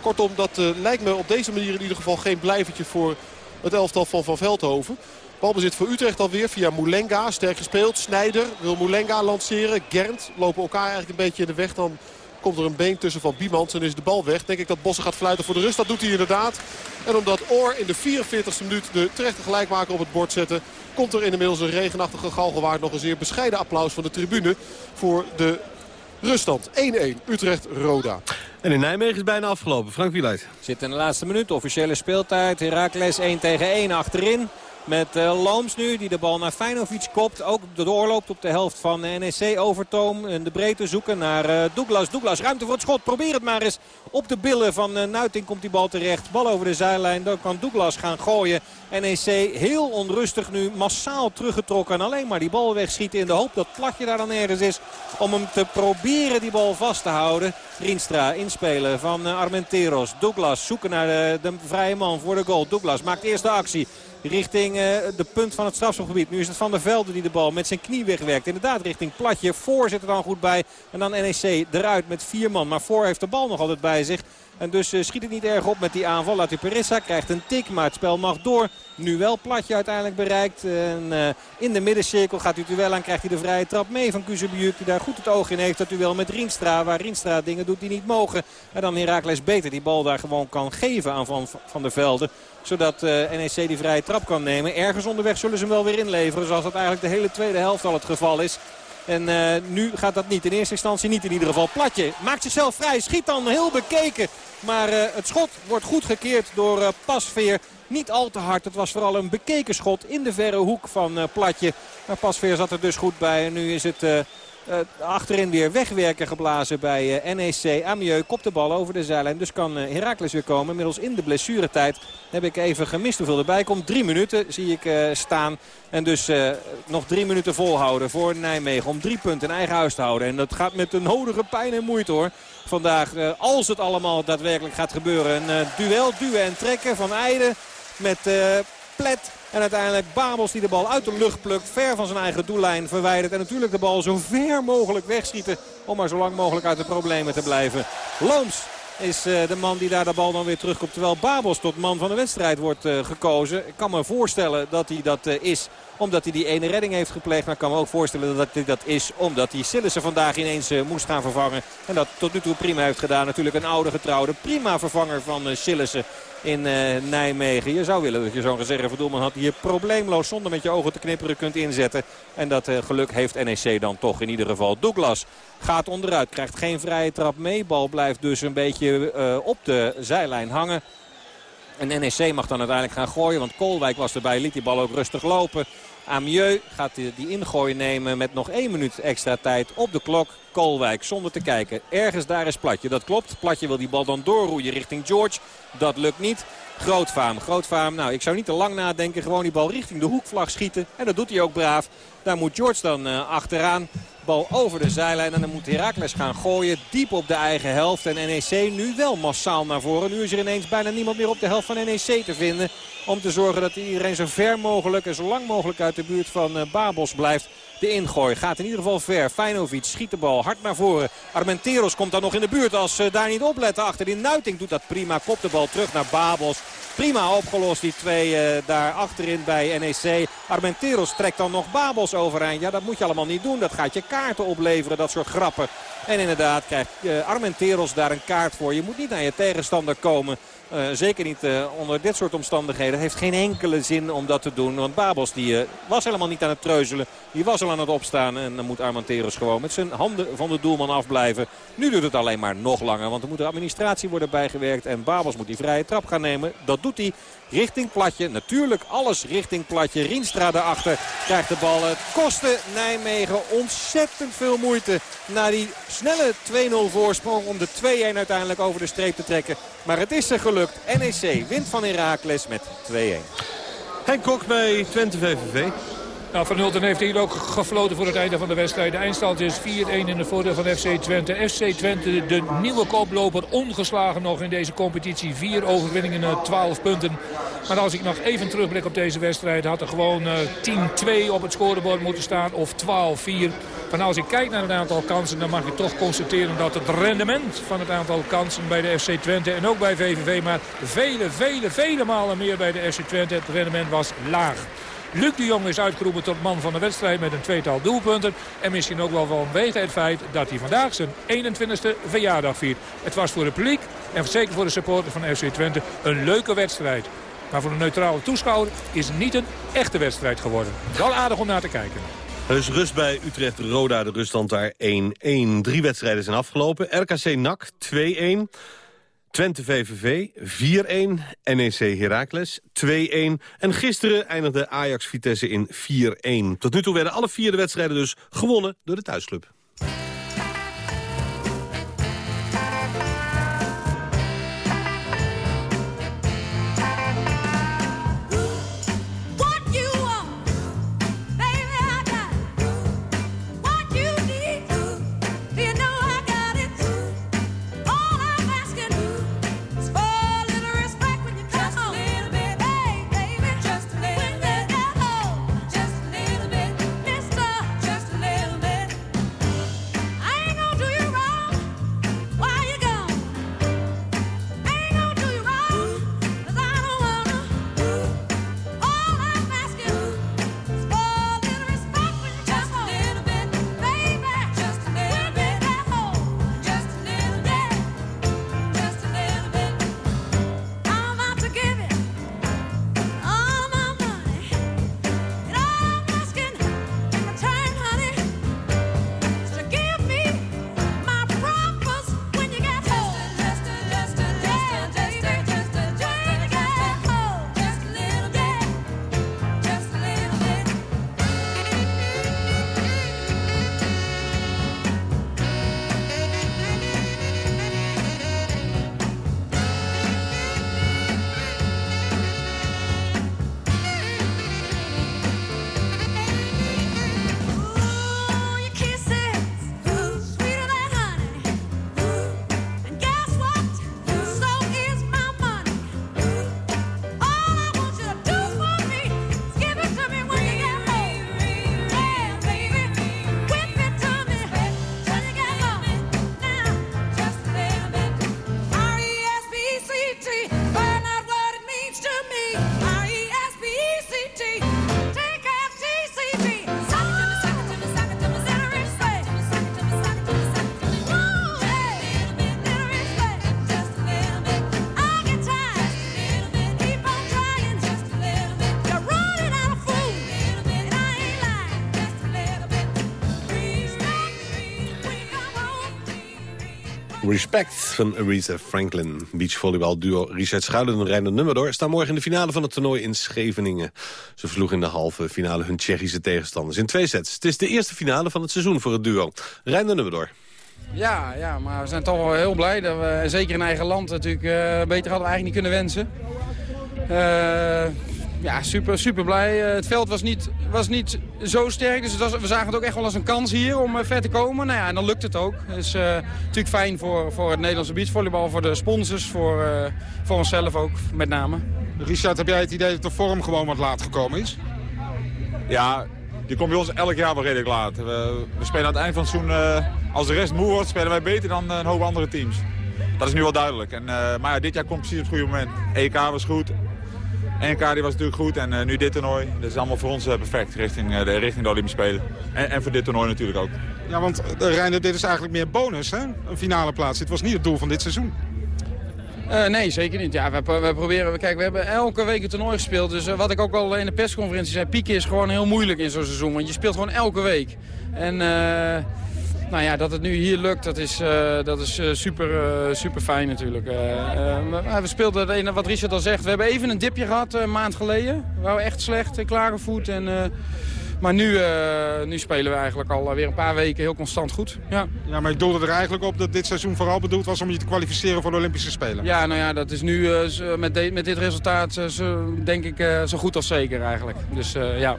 Kortom, dat uh, lijkt me op deze manier in ieder geval geen blijvertje voor het elftal van Van Veldhoven. Balbezit voor Utrecht alweer via Moulenga. Sterk gespeeld. Snijder wil Moulenga lanceren. Gernt lopen elkaar eigenlijk een beetje in de weg. Dan Komt er een been tussen van Biemans en is de bal weg. Denk ik dat Bossen gaat fluiten voor de rust. Dat doet hij inderdaad. En omdat Oor in de 44e minuut de terechte gelijkmaker op het bord zette... komt er inmiddels een regenachtige galgenwaard nog een zeer bescheiden applaus van de tribune... voor de ruststand 1-1 Utrecht-Roda. En in Nijmegen is bijna afgelopen. Frank Wieluid. Zit in de laatste minuut. Officiële speeltijd. Herakles 1 tegen 1 achterin. Met uh, Looms nu die de bal naar Feinovic kopt. Ook doorloopt op de helft van NEC. Overtoom en de breedte zoeken naar uh, Douglas. Douglas ruimte voor het schot. Probeer het maar eens. Op de billen van uh, Nuiting komt die bal terecht. Bal over de zijlijn. Dan kan Douglas gaan gooien. NEC heel onrustig nu. Massaal teruggetrokken. En alleen maar die bal wegschieten in de hoop dat Platje daar dan ergens is. Om hem te proberen die bal vast te houden. Rienstra inspelen van Armenteros. Douglas zoeken naar de, de vrije man voor de goal. Douglas maakt eerst de actie richting uh, de punt van het strafschopgebied. Nu is het Van der Velde die de bal met zijn knie wegwerkt. Inderdaad richting Platje. Voor zit er dan goed bij. En dan NEC eruit met vier man. Maar voor heeft de bal nog altijd bij zich. En dus uh, schiet het niet erg op met die aanval. Laat Perissa krijgt een tik, maar het spel mag door. Nu wel Platje uiteindelijk bereikt. En, uh, in de middencirkel gaat hij duel aan. Krijgt hij de vrije trap mee van Kuzebujuk. Die daar goed het oog in heeft. Dat duel met Rienstra. Waar Rienstra dingen doet die niet mogen. En dan Herakles beter die bal daar gewoon kan geven aan Van, van der Velde zodat uh, NEC die vrije trap kan nemen. Ergens onderweg zullen ze hem wel weer inleveren. Zoals dat eigenlijk de hele tweede helft al het geval is. En uh, nu gaat dat niet. In eerste instantie niet in ieder geval. Platje maakt zichzelf vrij. Schiet dan heel bekeken. Maar uh, het schot wordt goed gekeerd door uh, Pasveer. Niet al te hard. Het was vooral een bekeken schot in de verre hoek van Platje. Maar Pasveer zat er dus goed bij. En nu is het achterin weer wegwerken geblazen bij uh, NEC. Amieux kopt de bal over de zijlijn. Dus kan uh, Heracles weer komen. Inmiddels in de blessuretijd heb ik even gemist hoeveel erbij komt. Drie minuten zie ik staan. En dus nog drie minuten volhouden voor Nijmegen. Om drie punten in eigen huis te houden. En dat gaat met de nodige pijn en moeite hoor. Vandaag als het allemaal daadwerkelijk gaat gebeuren. Een duel, duwen en trekken van Eijden met Plet en uiteindelijk Babels die de bal uit de lucht plukt. Ver van zijn eigen doellijn verwijdert. En natuurlijk de bal zo ver mogelijk wegschieten. Om maar zo lang mogelijk uit de problemen te blijven. Looms is eh, de man die daar de bal dan weer terugkomt. Terwijl Babels tot man van de wedstrijd wordt eh, gekozen. Ik kan me voorstellen dat hij dat eh, is omdat hij die ene redding heeft gepleegd. Maar ik kan me ook voorstellen dat hij dat is omdat hij Sillissen vandaag ineens moest gaan vervangen. En dat tot nu toe prima heeft gedaan. Natuurlijk een oude getrouwde prima vervanger van Sillissen in uh, Nijmegen. Je zou willen dat je zo'n reservedoelman had die je probleemloos zonder met je ogen te knipperen kunt inzetten. En dat uh, geluk heeft NEC dan toch in ieder geval. Douglas gaat onderuit, krijgt geen vrije trap mee. Bal blijft dus een beetje uh, op de zijlijn hangen. En NEC mag dan uiteindelijk gaan gooien, want Kolwijk was erbij. Liet die bal ook rustig lopen. Amieux gaat die, ingooi nemen met nog één minuut extra tijd op de klok. Kolwijk zonder te kijken. Ergens daar is Platje, dat klopt. Platje wil die bal dan doorroeien richting George. Dat lukt niet. Grootvaam, Grootvaam. Nou, ik zou niet te lang nadenken. Gewoon die bal richting de hoekvlag schieten. En dat doet hij ook braaf. Daar moet George dan uh, achteraan. Bal over de zijlijn en dan moet Herakles gaan gooien. Diep op de eigen helft. En NEC nu wel massaal naar voren. Nu is er ineens bijna niemand meer op de helft van NEC te vinden. Om te zorgen dat iedereen zo ver mogelijk en zo lang mogelijk uit de buurt van uh, Babos blijft. De ingooi gaat in ieder geval ver. Feinovic schiet de bal hard naar voren. Armenteros komt dan nog in de buurt als ze daar niet opletten. Achter die Nuiting doet dat prima. Kopt de bal terug naar Babels. Prima opgelost die twee uh, daar achterin bij NEC. Armenteros trekt dan nog Babels overeind. Ja, dat moet je allemaal niet doen. Dat gaat je kaarten opleveren, dat soort grappen. En inderdaad krijgt uh, Armenteros daar een kaart voor. Je moet niet naar je tegenstander komen. Uh, zeker niet uh, onder dit soort omstandigheden. Heeft geen enkele zin om dat te doen. Want Babels die, uh, was helemaal niet aan het treuzelen. Die was al aan het opstaan. En dan moet Armenteros gewoon met zijn handen van de doelman afblijven. Nu duurt het alleen maar nog langer. Want er moet de administratie worden bijgewerkt. En Babels moet die vrije trap gaan nemen. Dat doet hij richting platje. Natuurlijk alles richting platje. Rienstra daarachter krijgt de bal. Het kostte Nijmegen ontzettend veel moeite. Na die snelle 2-0 voorsprong om de 2-1 uiteindelijk over de streep te trekken. Maar het is er gelukt. NEC wint van Heracles met 2-1. Henk Kok bij Twente VVV. Nou, Van Hulten heeft hier ook gefloten voor het einde van de wedstrijd. De eindstand is 4-1 in het voordeel van FC Twente. FC Twente, de nieuwe koploper, ongeslagen nog in deze competitie. Vier overwinningen, 12 punten. Maar als ik nog even terugblik op deze wedstrijd... had er gewoon uh, 10-2 op het scorebord moeten staan of 12-4. Van als ik kijk naar het aantal kansen... dan mag ik toch constateren dat het rendement van het aantal kansen... bij de FC Twente en ook bij VVV... maar vele, vele, vele malen meer bij de FC Twente. Het rendement was laag. Luc de Jong is uitgeroepen tot man van de wedstrijd met een tweetal doelpunten. En misschien ook wel vanwege het feit dat hij vandaag zijn 21ste verjaardag viert. Het was voor het publiek en zeker voor de supporter van FC Twente een leuke wedstrijd. Maar voor een neutrale toeschouwer is het niet een echte wedstrijd geworden. Wel aardig om naar te kijken. Dus rust bij Utrecht-Roda, de ruststand daar 1-1. Drie wedstrijden zijn afgelopen. RKC NAC 2-1. Twente VVV 4-1, NEC Heracles 2-1 en gisteren eindigde Ajax Vitesse in 4-1. Tot nu toe werden alle vier de wedstrijden dus gewonnen door de thuisclub. Respect van Aretha Franklin. Beachvolleybal duo Richard Schuilen en Reiner Nummerdoor... staan morgen in de finale van het toernooi in Scheveningen. Ze vloegen in de halve finale hun Tsjechische tegenstanders in twee sets. Het is de eerste finale van het seizoen voor het duo. Reiner Nummerdoor. Ja, ja, maar we zijn toch wel heel blij. Dat we, zeker in eigen land natuurlijk, uh, beter hadden we eigenlijk niet kunnen wensen. Uh, ja, super, super blij. Uh, het veld was niet, was niet zo sterk, dus het was, we zagen het ook echt wel als een kans hier om uh, ver te komen. Nou ja, en dan lukt het ook. Het is uh, natuurlijk fijn voor, voor het Nederlandse beachvolleybal, voor de sponsors, voor, voor onszelf ook met name. Richard, heb jij het idee dat de vorm gewoon wat laat gekomen is? Ja, die komt bij ons elk jaar wel redelijk laat. We, we spelen aan het eind van het seizoen, uh, als de rest moe wordt, spelen wij beter dan een hoop andere teams. Dat is nu wel duidelijk. En, uh, maar ja, dit jaar komt precies op het goede moment. EK was goed, NK die was natuurlijk goed en uh, nu dit toernooi. Dat is allemaal voor ons perfect richting, de, richting de Olympische Spelen. En, en, voor dit toernooi natuurlijk ook. Ja, want Reiner, dit is eigenlijk meer bonus, hè? Een finale plaats. Dit was niet het doel van dit seizoen. Uh, nee, zeker niet. Ja, we, we proberen, kijk, we hebben elke week een toernooi gespeeld. Dus uh, wat ik ook al in de persconferentie zei, pieken is gewoon heel moeilijk in zo'n seizoen. Want je speelt gewoon elke week. En uh, nou ja, dat het nu hier lukt, dat is, dat is super, super fijn natuurlijk. we speelden, wat Richard al zegt, we hebben even een dipje gehad een maand geleden. We waren echt slecht, klaargevoed en... Maar nu, nu spelen we eigenlijk alweer een paar weken heel constant goed. Ja. ja, maar ik doelde er eigenlijk op dat dit seizoen vooral bedoeld was om je te kwalificeren voor de Olympische Spelen. Ja, nou ja, dat is nu met, met dit resultaat zo, denk ik zo goed als zeker eigenlijk. Dus ja.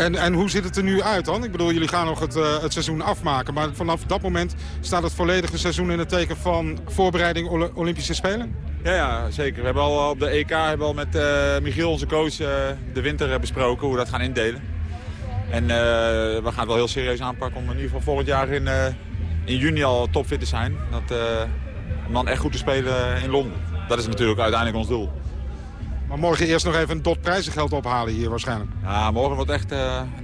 En, en hoe ziet het er nu uit dan? Ik bedoel, jullie gaan nog het, uh, het seizoen afmaken. Maar vanaf dat moment staat het volledige seizoen in het teken van voorbereiding Olympische Spelen? Ja, ja, zeker. We hebben al op de EK hebben al met uh, Michiel, onze coach, uh, de winter besproken hoe we dat gaan indelen. En we gaan het wel heel serieus aanpakken om in ieder geval volgend jaar in, in juni al topfit te zijn. Dat, om dan echt goed te spelen in Londen. Dat is natuurlijk uiteindelijk ons doel. Maar morgen eerst nog even een dot prijzengeld ophalen hier waarschijnlijk. Ja, morgen wordt echt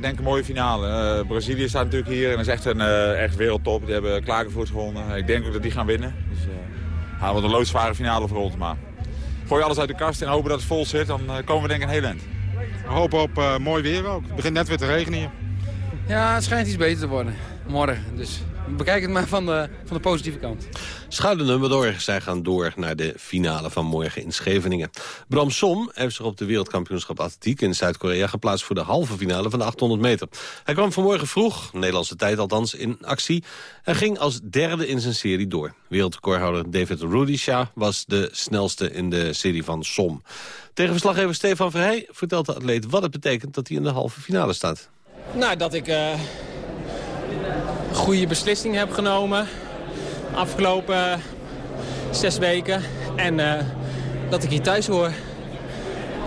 denk ik een mooie finale. Brazilië staat natuurlijk hier en is echt een echt wereldtop. Die hebben Klagenvoort gewonnen. Ik denk ook dat die gaan winnen. Dus ja, wordt een loodzware finale voor ons. Maar gooi alles uit de kast en hopen dat het vol zit. Dan komen we denk ik een heel eind. We hopen op uh, mooi weer ook. Het begint net weer te regenen hier. Ja, het schijnt iets beter te worden. Morgen. Dus bekijk het maar van de, van de positieve kant. Schuilen door. Zij gaan door naar de finale van morgen in Scheveningen. Bram Som heeft zich op de wereldkampioenschap atletiek in Zuid-Korea geplaatst voor de halve finale van de 800 meter. Hij kwam vanmorgen vroeg, Nederlandse tijd althans, in actie en ging als derde in zijn serie door. Wereldrecordhouder David Rudisha was de snelste in de serie van Som. Tegen verslaggever Stefan Verheij vertelt de atleet wat het betekent dat hij in de halve finale staat. Nou, dat ik uh, een goede beslissing heb genomen afgelopen zes weken. En uh, dat ik hier thuis hoor.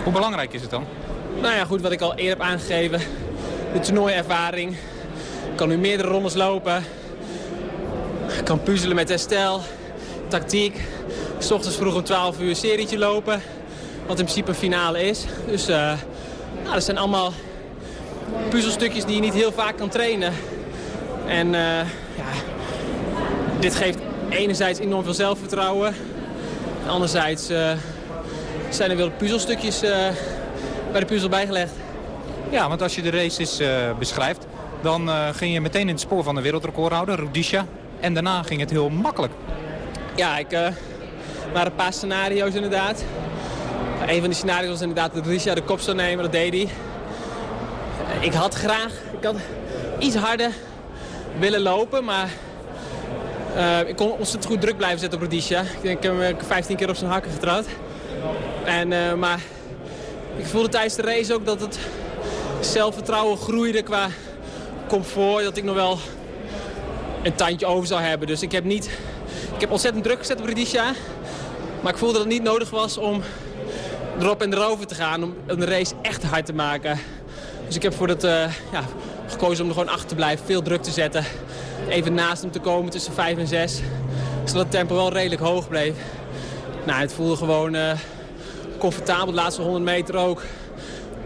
Hoe belangrijk is het dan? Nou ja, goed, wat ik al eerder heb aangegeven. De toernooiervaring. Ik kan nu meerdere rondes lopen. Ik kan puzzelen met herstel, tactiek. S ochtends vroeg om 12 uur serietje lopen. Wat in principe een finale is. Dus uh, nou, dat zijn allemaal puzzelstukjes die je niet heel vaak kan trainen. En uh, ja, dit geeft enerzijds enorm veel zelfvertrouwen. Anderzijds uh, zijn er wel puzzelstukjes bij de puzzel bijgelegd. Ja, want als je de races beschrijft, dan ging je meteen in het spoor van de wereldrecordhouder, Rudisha. En daarna ging het heel makkelijk. Ja, ik, er waren een paar scenario's inderdaad. Een van die scenario's was inderdaad dat Risha de kop zou nemen, dat deed hij. Ik had graag, ik had iets harder willen lopen, maar uh, ik kon ontzettend goed druk blijven zetten op Rhodesia. Ik denk, ik heb 15 keer op zijn hakken getrapt. En, uh, maar ik voelde tijdens de race ook dat het zelfvertrouwen groeide qua comfort. Dat ik nog wel een tandje over zou hebben. Dus ik heb, niet, ik heb ontzettend druk gezet op Rhodesia. Maar ik voelde dat het niet nodig was om erop en erover te gaan om een race echt hard te maken. Dus ik heb voor dat, uh, ja, gekozen om er gewoon achter te blijven, veel druk te zetten. Even naast hem te komen tussen 5 en 6. Zodat het tempo wel redelijk hoog bleef. Nou, het voelde gewoon uh, comfortabel de laatste 100 meter ook.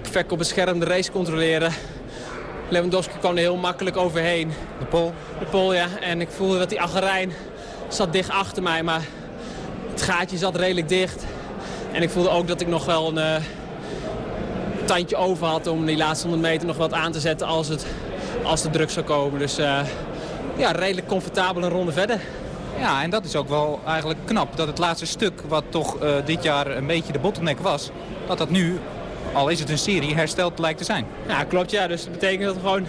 Perfect op het scherm de race controleren. Lewandowski kwam er heel makkelijk overheen. De pol? De pol, ja. En ik voelde dat die Algerijn zat dicht achter mij, maar het gaatje zat redelijk dicht. En ik voelde ook dat ik nog wel een uh, tandje over had om die laatste 100 meter nog wat aan te zetten als, het, als de druk zou komen. Dus uh, ja, redelijk comfortabel een ronde verder. Ja, en dat is ook wel eigenlijk knap. Dat het laatste stuk, wat toch uh, dit jaar een beetje de bottleneck was... dat dat nu, al is het een serie, hersteld lijkt te zijn. Ja, klopt. Ja. Dus dat betekent dat we gewoon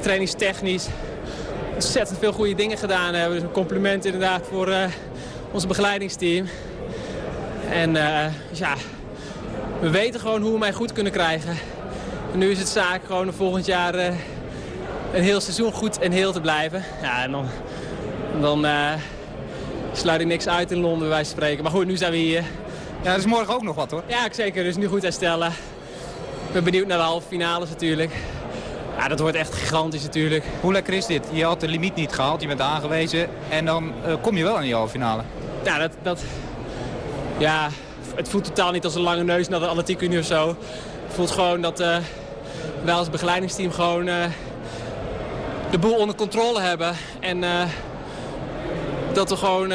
trainingstechnisch ontzettend veel goede dingen gedaan hebben. Dus een compliment inderdaad voor uh, ons begeleidingsteam. En uh, ja, we weten gewoon hoe we mij goed kunnen krijgen. En nu is het zaak gewoon volgend jaar uh, een heel seizoen goed en heel te blijven. Ja, en dan, dan uh, sluit ik niks uit in Londen, bij wijze van spreken. Maar goed, nu zijn we hier. Ja, dat is morgen ook nog wat hoor. Ja, zeker. Dus nu goed herstellen. Ik ben benieuwd naar de halve finales natuurlijk. Ja, dat wordt echt gigantisch natuurlijk. Hoe lekker is dit? Je had de limiet niet gehaald, je bent aangewezen en dan uh, kom je wel aan die halve finale. Ja, dat, dat, ja, het voelt totaal niet als een lange neus naar de Atletiek Unie of zo. Het voelt gewoon dat uh, wij als begeleidingsteam gewoon uh, de boel onder controle hebben. En dat we gewoon,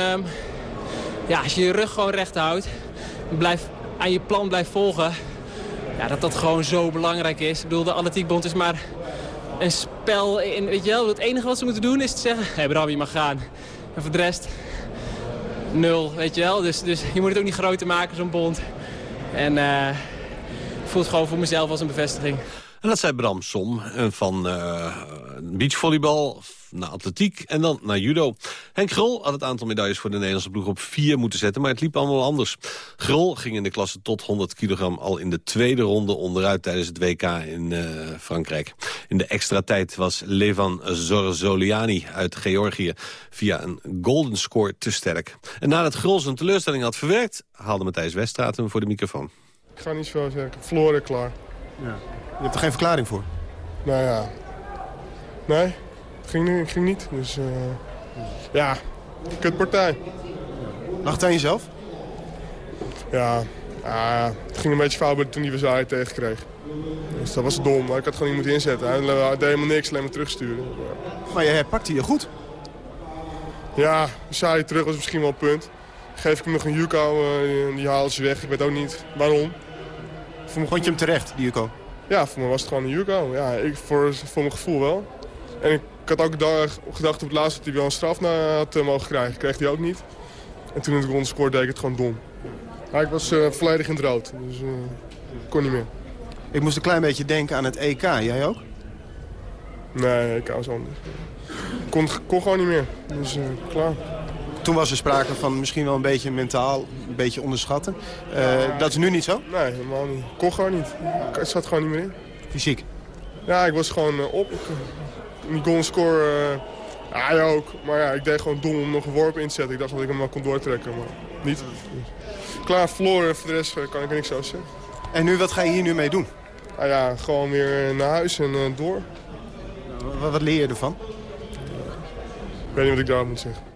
ja, als je je rug gewoon recht houdt, blijf, aan je plan blijft volgen... Ja, dat dat gewoon zo belangrijk is. Ik bedoel, de Atletiekbond is maar een spel. In, weet je wel, het enige wat ze moeten doen is te zeggen... Hé hey Bram, je mag gaan. En voor de rest, nul, weet je wel. Dus, dus je moet het ook niet groter maken, zo'n bond. En uh, voelt gewoon voor mezelf als een bevestiging. En dat zei Bram Som van uh, beachvolleybal naar atletiek en dan naar judo. Henk Grol had het aantal medailles voor de Nederlandse ploeg op vier moeten zetten... maar het liep allemaal anders. Grol ging in de klasse tot 100 kilogram al in de tweede ronde onderuit... tijdens het WK in uh, Frankrijk. In de extra tijd was Levan Zorzoliani uit Georgië... via een golden score te sterk. En nadat Grol zijn teleurstelling had verwerkt... haalde Matthijs Weststraat hem voor de microfoon. Ik ga niet zo zeggen. Verloren, klaar. Ja. Je hebt er geen verklaring voor? Nou ja. Nee, het ging, ging niet. Dus uh, ja, kutpartij. Lag het aan jezelf? Ja, uh, het ging een beetje fout toen hij Versailles tegenkreeg. Dus dat was dom, maar ik had gewoon niet moeten inzetten. Hij deed helemaal niks, alleen maar terugsturen. Maar jij pakte je goed. Ja, Versailles terug was misschien wel een punt. Geef ik hem nog een Juco, uh, die haalde ze weg. Ik weet ook niet waarom. Vond je hem terecht, die Juco? Ja, voor me was het gewoon een Juco. Ja, ik, voor, voor mijn gevoel wel. En ik, ik had ook gedacht op het laatste dat hij wel een straf na had mogen krijgen. Kreeg hij ook niet. En toen in de grond scoorde deed ik het gewoon dom. Maar ik was uh, volledig in het rood, dus uh, kon niet meer. Ik moest een klein beetje denken aan het EK. Jij ook? Nee, EK was anders. Ik kon, kon gewoon niet meer. Dus klaar. Toen was er sprake van misschien wel een beetje mentaal, een beetje onderschatten. Uh, dat is nu niet zo? Nee, helemaal niet. Kon gewoon niet. Het zat gewoon niet meer in. Fysiek? Ja, ik was gewoon uh, op. Die goal score, uh, ja, ja, ook. Maar ja, ik deed gewoon dom om nog een worp in te zetten. Ik dacht dat ik hem wel kon doortrekken, maar niet. Klaar, verloren. Voor de rest kan ik er niks over zeggen. En nu, wat ga je hier nu mee doen? Ah, ja, gewoon weer naar huis en door. Wat, wat leer je ervan? Ik weet niet wat ik daarop moet zeggen.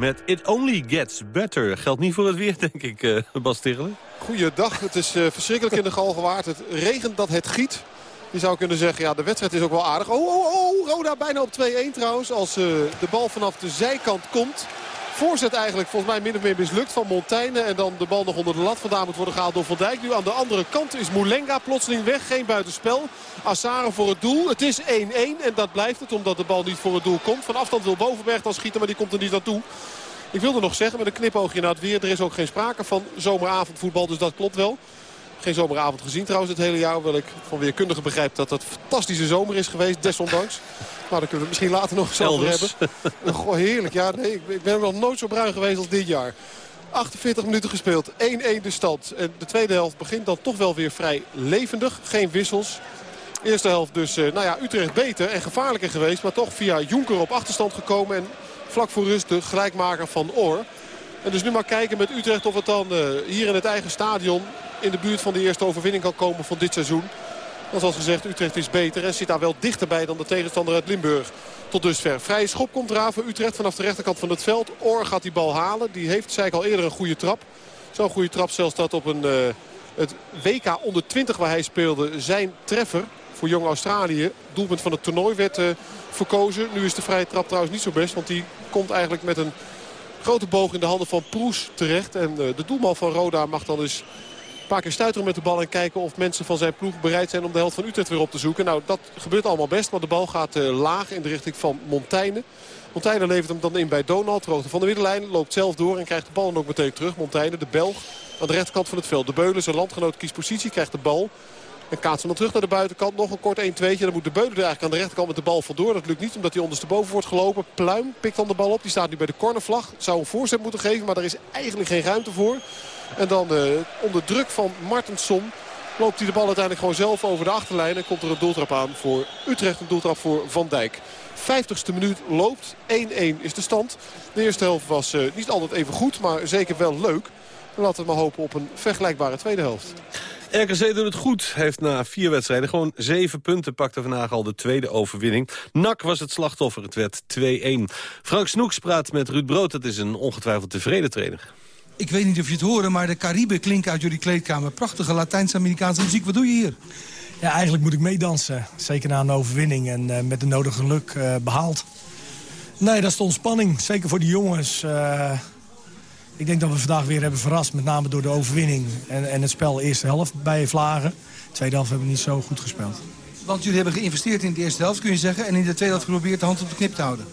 Met It Only Gets Better. Geldt niet voor het weer, denk ik, uh, Bas Tichelen. Goeiedag, het is uh, verschrikkelijk in de Galgenwaard. Het regent dat het giet. Je zou kunnen zeggen, ja, de wedstrijd is ook wel aardig. Oh, oh, oh, Roda bijna op 2-1 trouwens. Als uh, de bal vanaf de zijkant komt. Voorzet eigenlijk volgens mij min of meer mislukt van Montaigne. En dan de bal nog onder de lat vandaan moet worden gehaald door Van Dijk. Nu aan de andere kant is Moulenga plotseling weg. Geen buitenspel. Assare voor het doel. Het is 1-1 en dat blijft het omdat de bal niet voor het doel komt. Van afstand wil Bovenberg dan schieten, maar die komt er niet naartoe. Ik wilde nog zeggen met een knipoogje naar het weer. Er is ook geen sprake van zomeravondvoetbal, dus dat klopt wel. Geen zomeravond gezien trouwens het hele jaar. Hoewel ik van weerkundigen begrijp dat het fantastische zomer is geweest, desondanks. Maar daar kunnen we het misschien later nog eens over hebben. Goh, heerlijk. Ja, nee, ik ben nog nooit zo bruin geweest als dit jaar. 48 minuten gespeeld. 1-1 de stand. En de tweede helft begint dan toch wel weer vrij levendig. Geen wissels. Eerste helft dus, nou ja, Utrecht beter en gevaarlijker geweest. Maar toch via Jonker op achterstand gekomen. En vlak voor rust de gelijkmaker van Oor. En dus nu maar kijken met Utrecht of het dan uh, hier in het eigen stadion... in de buurt van de eerste overwinning kan komen van dit seizoen. Want zoals gezegd, Utrecht is beter en zit daar wel dichterbij dan de tegenstander uit Limburg. Tot dusver. Vrije schop komt voor Utrecht vanaf de rechterkant van het veld. Oor gaat die bal halen. Die heeft, zei ik al eerder, een goede trap. Zo'n goede trap zelfs dat op een, uh, het WK onder 20 waar hij speelde zijn treffer voor Jong Australië. Doelpunt van het toernooi werd uh, verkozen. Nu is de vrije trap trouwens niet zo best. Want die komt eigenlijk met een grote boog in de handen van Proes terecht. En uh, de doelman van Roda mag dan dus paar keer stuiteren met de bal... en kijken of mensen van zijn ploeg bereid zijn om de helft van Utrecht weer op te zoeken. Nou, dat gebeurt allemaal best. Maar de bal gaat uh, laag in de richting van Montaigne. Montaigne levert hem dan in bij Donald. Hoogte van de middenlijn loopt zelf door en krijgt de bal dan ook meteen terug. Montaigne, de Belg, aan de rechterkant van het veld. De Beulen, zijn landgenoot, kiest positie, krijgt de bal... En kaatsen dan terug naar de buitenkant. Nog een kort 1 2 Dan moet de Beulen er eigenlijk aan de rechterkant met de bal vandoor. Dat lukt niet omdat hij ondersteboven wordt gelopen. Pluim pikt dan de bal op. Die staat nu bij de cornervlag. Zou een voorzet moeten geven, maar daar is eigenlijk geen ruimte voor. En dan uh, onder druk van Martensson loopt hij de bal uiteindelijk gewoon zelf over de achterlijn. En komt er een doeltrap aan voor Utrecht. Een doeltrap voor Van Dijk. 50ste minuut loopt. 1-1 is de stand. De eerste helft was uh, niet altijd even goed, maar zeker wel leuk. Laten we maar hopen op een vergelijkbare tweede helft. RKC doet het goed. Heeft na vier wedstrijden gewoon zeven punten. Pakte vandaag al de tweede overwinning. NAC was het slachtoffer. Het werd 2-1. Frank Snoeks praat met Ruud Brood. Dat is een ongetwijfeld tevreden trainer. Ik weet niet of je het hoort, maar de Cariben klinken uit jullie kleedkamer. Prachtige Latijns-Amerikaanse muziek. Wat doe je hier? Ja, eigenlijk moet ik meedansen. Zeker na een overwinning en uh, met de nodige geluk uh, behaald. Nee, dat is de ontspanning. Zeker voor de jongens. Uh, ik denk dat we vandaag weer hebben verrast. Met name door de overwinning en, en het spel eerste helft bij Vlagen. Tweede helft hebben we niet zo goed gespeeld. Want jullie hebben geïnvesteerd in de eerste helft, kun je zeggen. En in de tweede helft geprobeerd de hand op de knip te houden.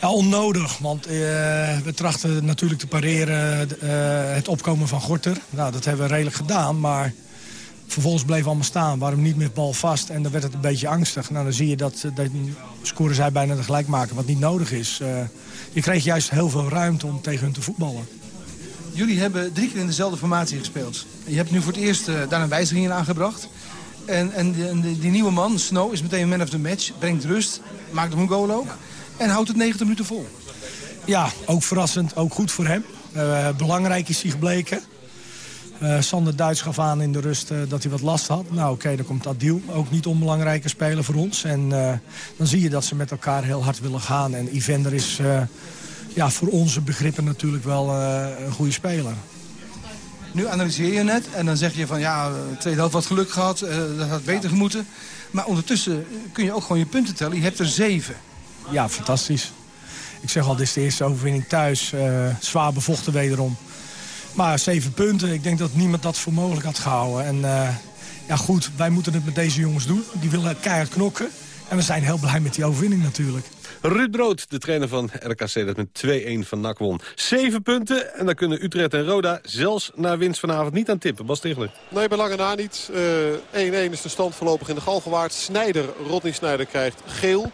Ja, onnodig. Want uh, we trachten natuurlijk te pareren uh, het opkomen van Gorter. Nou, dat hebben we redelijk gedaan, maar... Vervolgens bleef allemaal staan, waarom niet met bal vast. En dan werd het een beetje angstig. Nou, dan zie je dat, dat scoren zij bijna de gelijk maken, wat niet nodig is. Je kreeg juist heel veel ruimte om tegen hun te voetballen. Jullie hebben drie keer in dezelfde formatie gespeeld. Je hebt nu voor het eerst daar een wijziging in aangebracht. En, en, die, nieuwe man, Snow, is meteen man of the match. Brengt rust, maakt een goal ook. En houdt het 90 minuten vol. Ja, ook verrassend. Ook goed voor hem. Uh, belangrijk is hij gebleken. Uh, Sander Duits gaf aan in de rust uh, dat hij wat last had. Nou oké, okay, dan komt Adil, ook niet onbelangrijke speler voor ons. En dan zie je dat ze met elkaar heel hard willen gaan. En Evander is ja, voor onze begrippen natuurlijk wel een goede speler. Nu analyseer je net en dan zeg je van ja, tweede helft wat geluk gehad. dat had beter gemoeten. Maar ondertussen kun je ook gewoon je punten tellen. Je hebt er zeven. Ja, fantastisch. Ik zeg al, dit is de eerste overwinning thuis. zwaar bevochten wederom. Maar zeven punten, ik denk dat niemand dat voor mogelijk had gehouden. En uh, ja goed, wij moeten het met deze jongens doen. Die willen keihard knokken. En we zijn heel blij met die overwinning natuurlijk. Ruud Brood, de trainer van RKC, dat met 2-1 van NAC won. Zeven punten en dan kunnen Utrecht en Roda zelfs naar winst vanavond niet aan tippen. Bas Stigler. Nee, bij lange na niet. 1-1 uh, is de stand voorlopig in de Galgenwaard. Snijder, Rodney Snijder krijgt geel.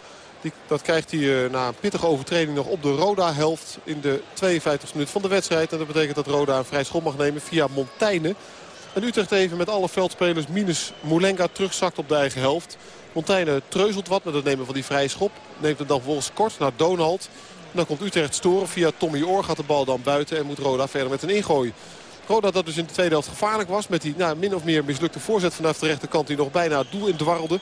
Dat krijgt hij uh, na een pittige overtreding nog op de Roda-helft in de 52 minuut van de wedstrijd. En dat betekent dat Roda een vrij schop mag nemen via Montaigne. En Utrecht even met alle veldspelers minus Moulenga terugzakt op de eigen helft. Montaigne treuzelt wat met het nemen van die vrije schop. Neemt het dan volgens kort naar Donald. En dan komt Utrecht storen. Via Tommy Oor gaat de bal dan buiten en moet Roda verder met een ingooi. Roda dat dus in de tweede helft gevaarlijk was. Met die nou, min of meer mislukte voorzet vanaf de rechterkant die nog bijna het doel in dwarrelde.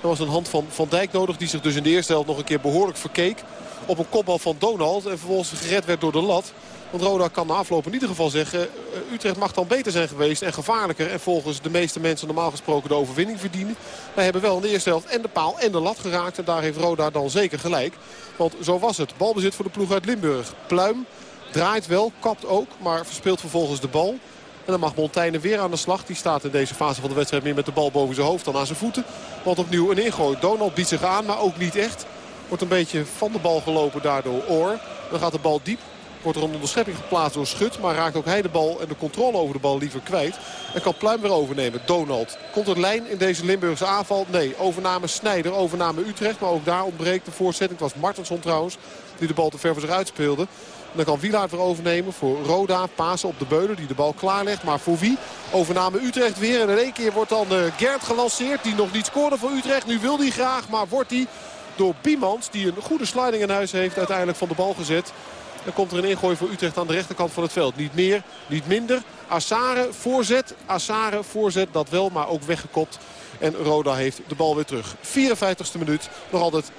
Er was een hand van Van Dijk nodig die zich dus in de eerste helft nog een keer behoorlijk verkeek. Op een kopbal van Donald en vervolgens gered werd door de lat. Want Roda kan na afloop in ieder geval zeggen... Uh, Utrecht mag dan beter zijn geweest en gevaarlijker. En volgens de meeste mensen normaal gesproken de overwinning verdienen. Wij hebben wel in de eerste helft en de paal en de lat geraakt. En daar heeft Roda dan zeker gelijk. Want zo was het. Balbezit voor de ploeg uit Limburg. Pluim draait wel, kapt ook, maar verspeelt vervolgens de bal. En dan mag Montaigne weer aan de slag. Die staat in deze fase van de wedstrijd meer met de bal boven zijn hoofd dan aan zijn voeten. Want opnieuw een ingooi. Donald biedt zich aan, maar ook niet echt. Wordt een beetje van de bal gelopen daardoor Oor. Dan gaat de bal diep. Wordt er een onderschepping geplaatst door Schut. Maar raakt ook hij de bal en de controle over de bal liever kwijt. En kan Pluim weer overnemen. Donald. Komt er lijn in deze Limburgse aanval? Nee. Overname Snijder. Overname Utrecht. Maar ook daar ontbreekt de voorzetting. Het was Martensson trouwens. Die de bal te ver voor zich uitspeelde. Dan kan Wielaert weer overnemen voor Roda. Pasen op de Beuler die de bal klaarlegt. Maar voor wie? Overname Utrecht weer. En in één keer wordt dan uh, Gert gelanceerd. Die nog niet scoorde voor Utrecht. Nu wil hij graag. Maar wordt hij door Biemans. Die een goede sliding in huis heeft. Uiteindelijk van de bal gezet. Dan komt er een ingooi voor Utrecht aan de rechterkant van het veld. Niet meer, niet minder. Assare voorzet. Assare voorzet, dat wel, maar ook weggekopt. En Roda heeft de bal weer terug. 54ste minuut, nog altijd 1-1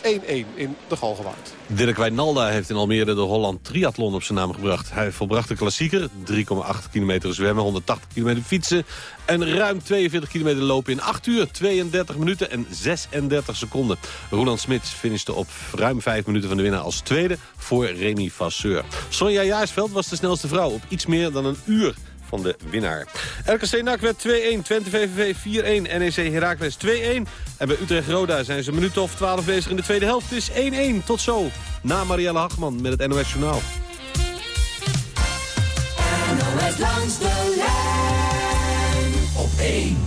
in de Galgenwaard. Dirk Wijnalda heeft in Almere de Holland Triathlon op zijn naam gebracht. Hij volbracht de klassieker, 3,8 kilometer zwemmen, 180 kilometer fietsen... en ruim 42 kilometer lopen in 8 uur, 32 minuten en 36 seconden. Roland Smits finishte op ruim 5 minuten van de winnaar als tweede voor Remy Vasseur. Sonja Jaarsveld was de snelste vrouw op iets meer dan een uur van de winnaar. RKC NAC werd 2-1, Twente VVV 4-1, NEC Heracles 2-1. En bij Utrecht Roda zijn ze een minuut of 12 bezig in de tweede helft. Het is 1-1, tot zo. Na Marielle Hagman met het NOS Journaal. NOS langs de lijn op 1.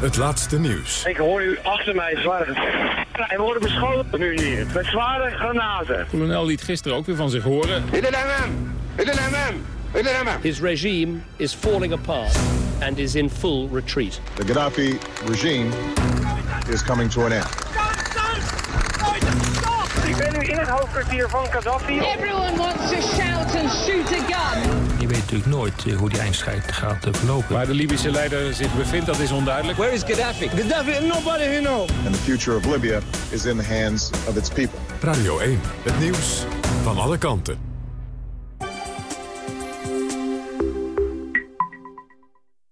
Het laatste nieuws. Ik hoor u achter mij zware Hij wordt beschoten nu hier met zware granaten. Kolonel liet gisteren ook weer van zich horen. In de MM! In de MM! His regime is falling apart and is in full retreat. The Gaddafi regime is coming to an end. Ik ben nu in het hoofdkwartier van Gaddafi. Everyone wants to shout and shoot a gun. Je weet natuurlijk nooit eh, hoe die eindstrijd gaat eh, verlopen. Waar de Libische leider zich bevindt, dat is onduidelijk. Where is Gaddafi? Gaddafi, nobody who knows. And the future of Libya is in the hands of its people. Radio 1, het nieuws van alle kanten.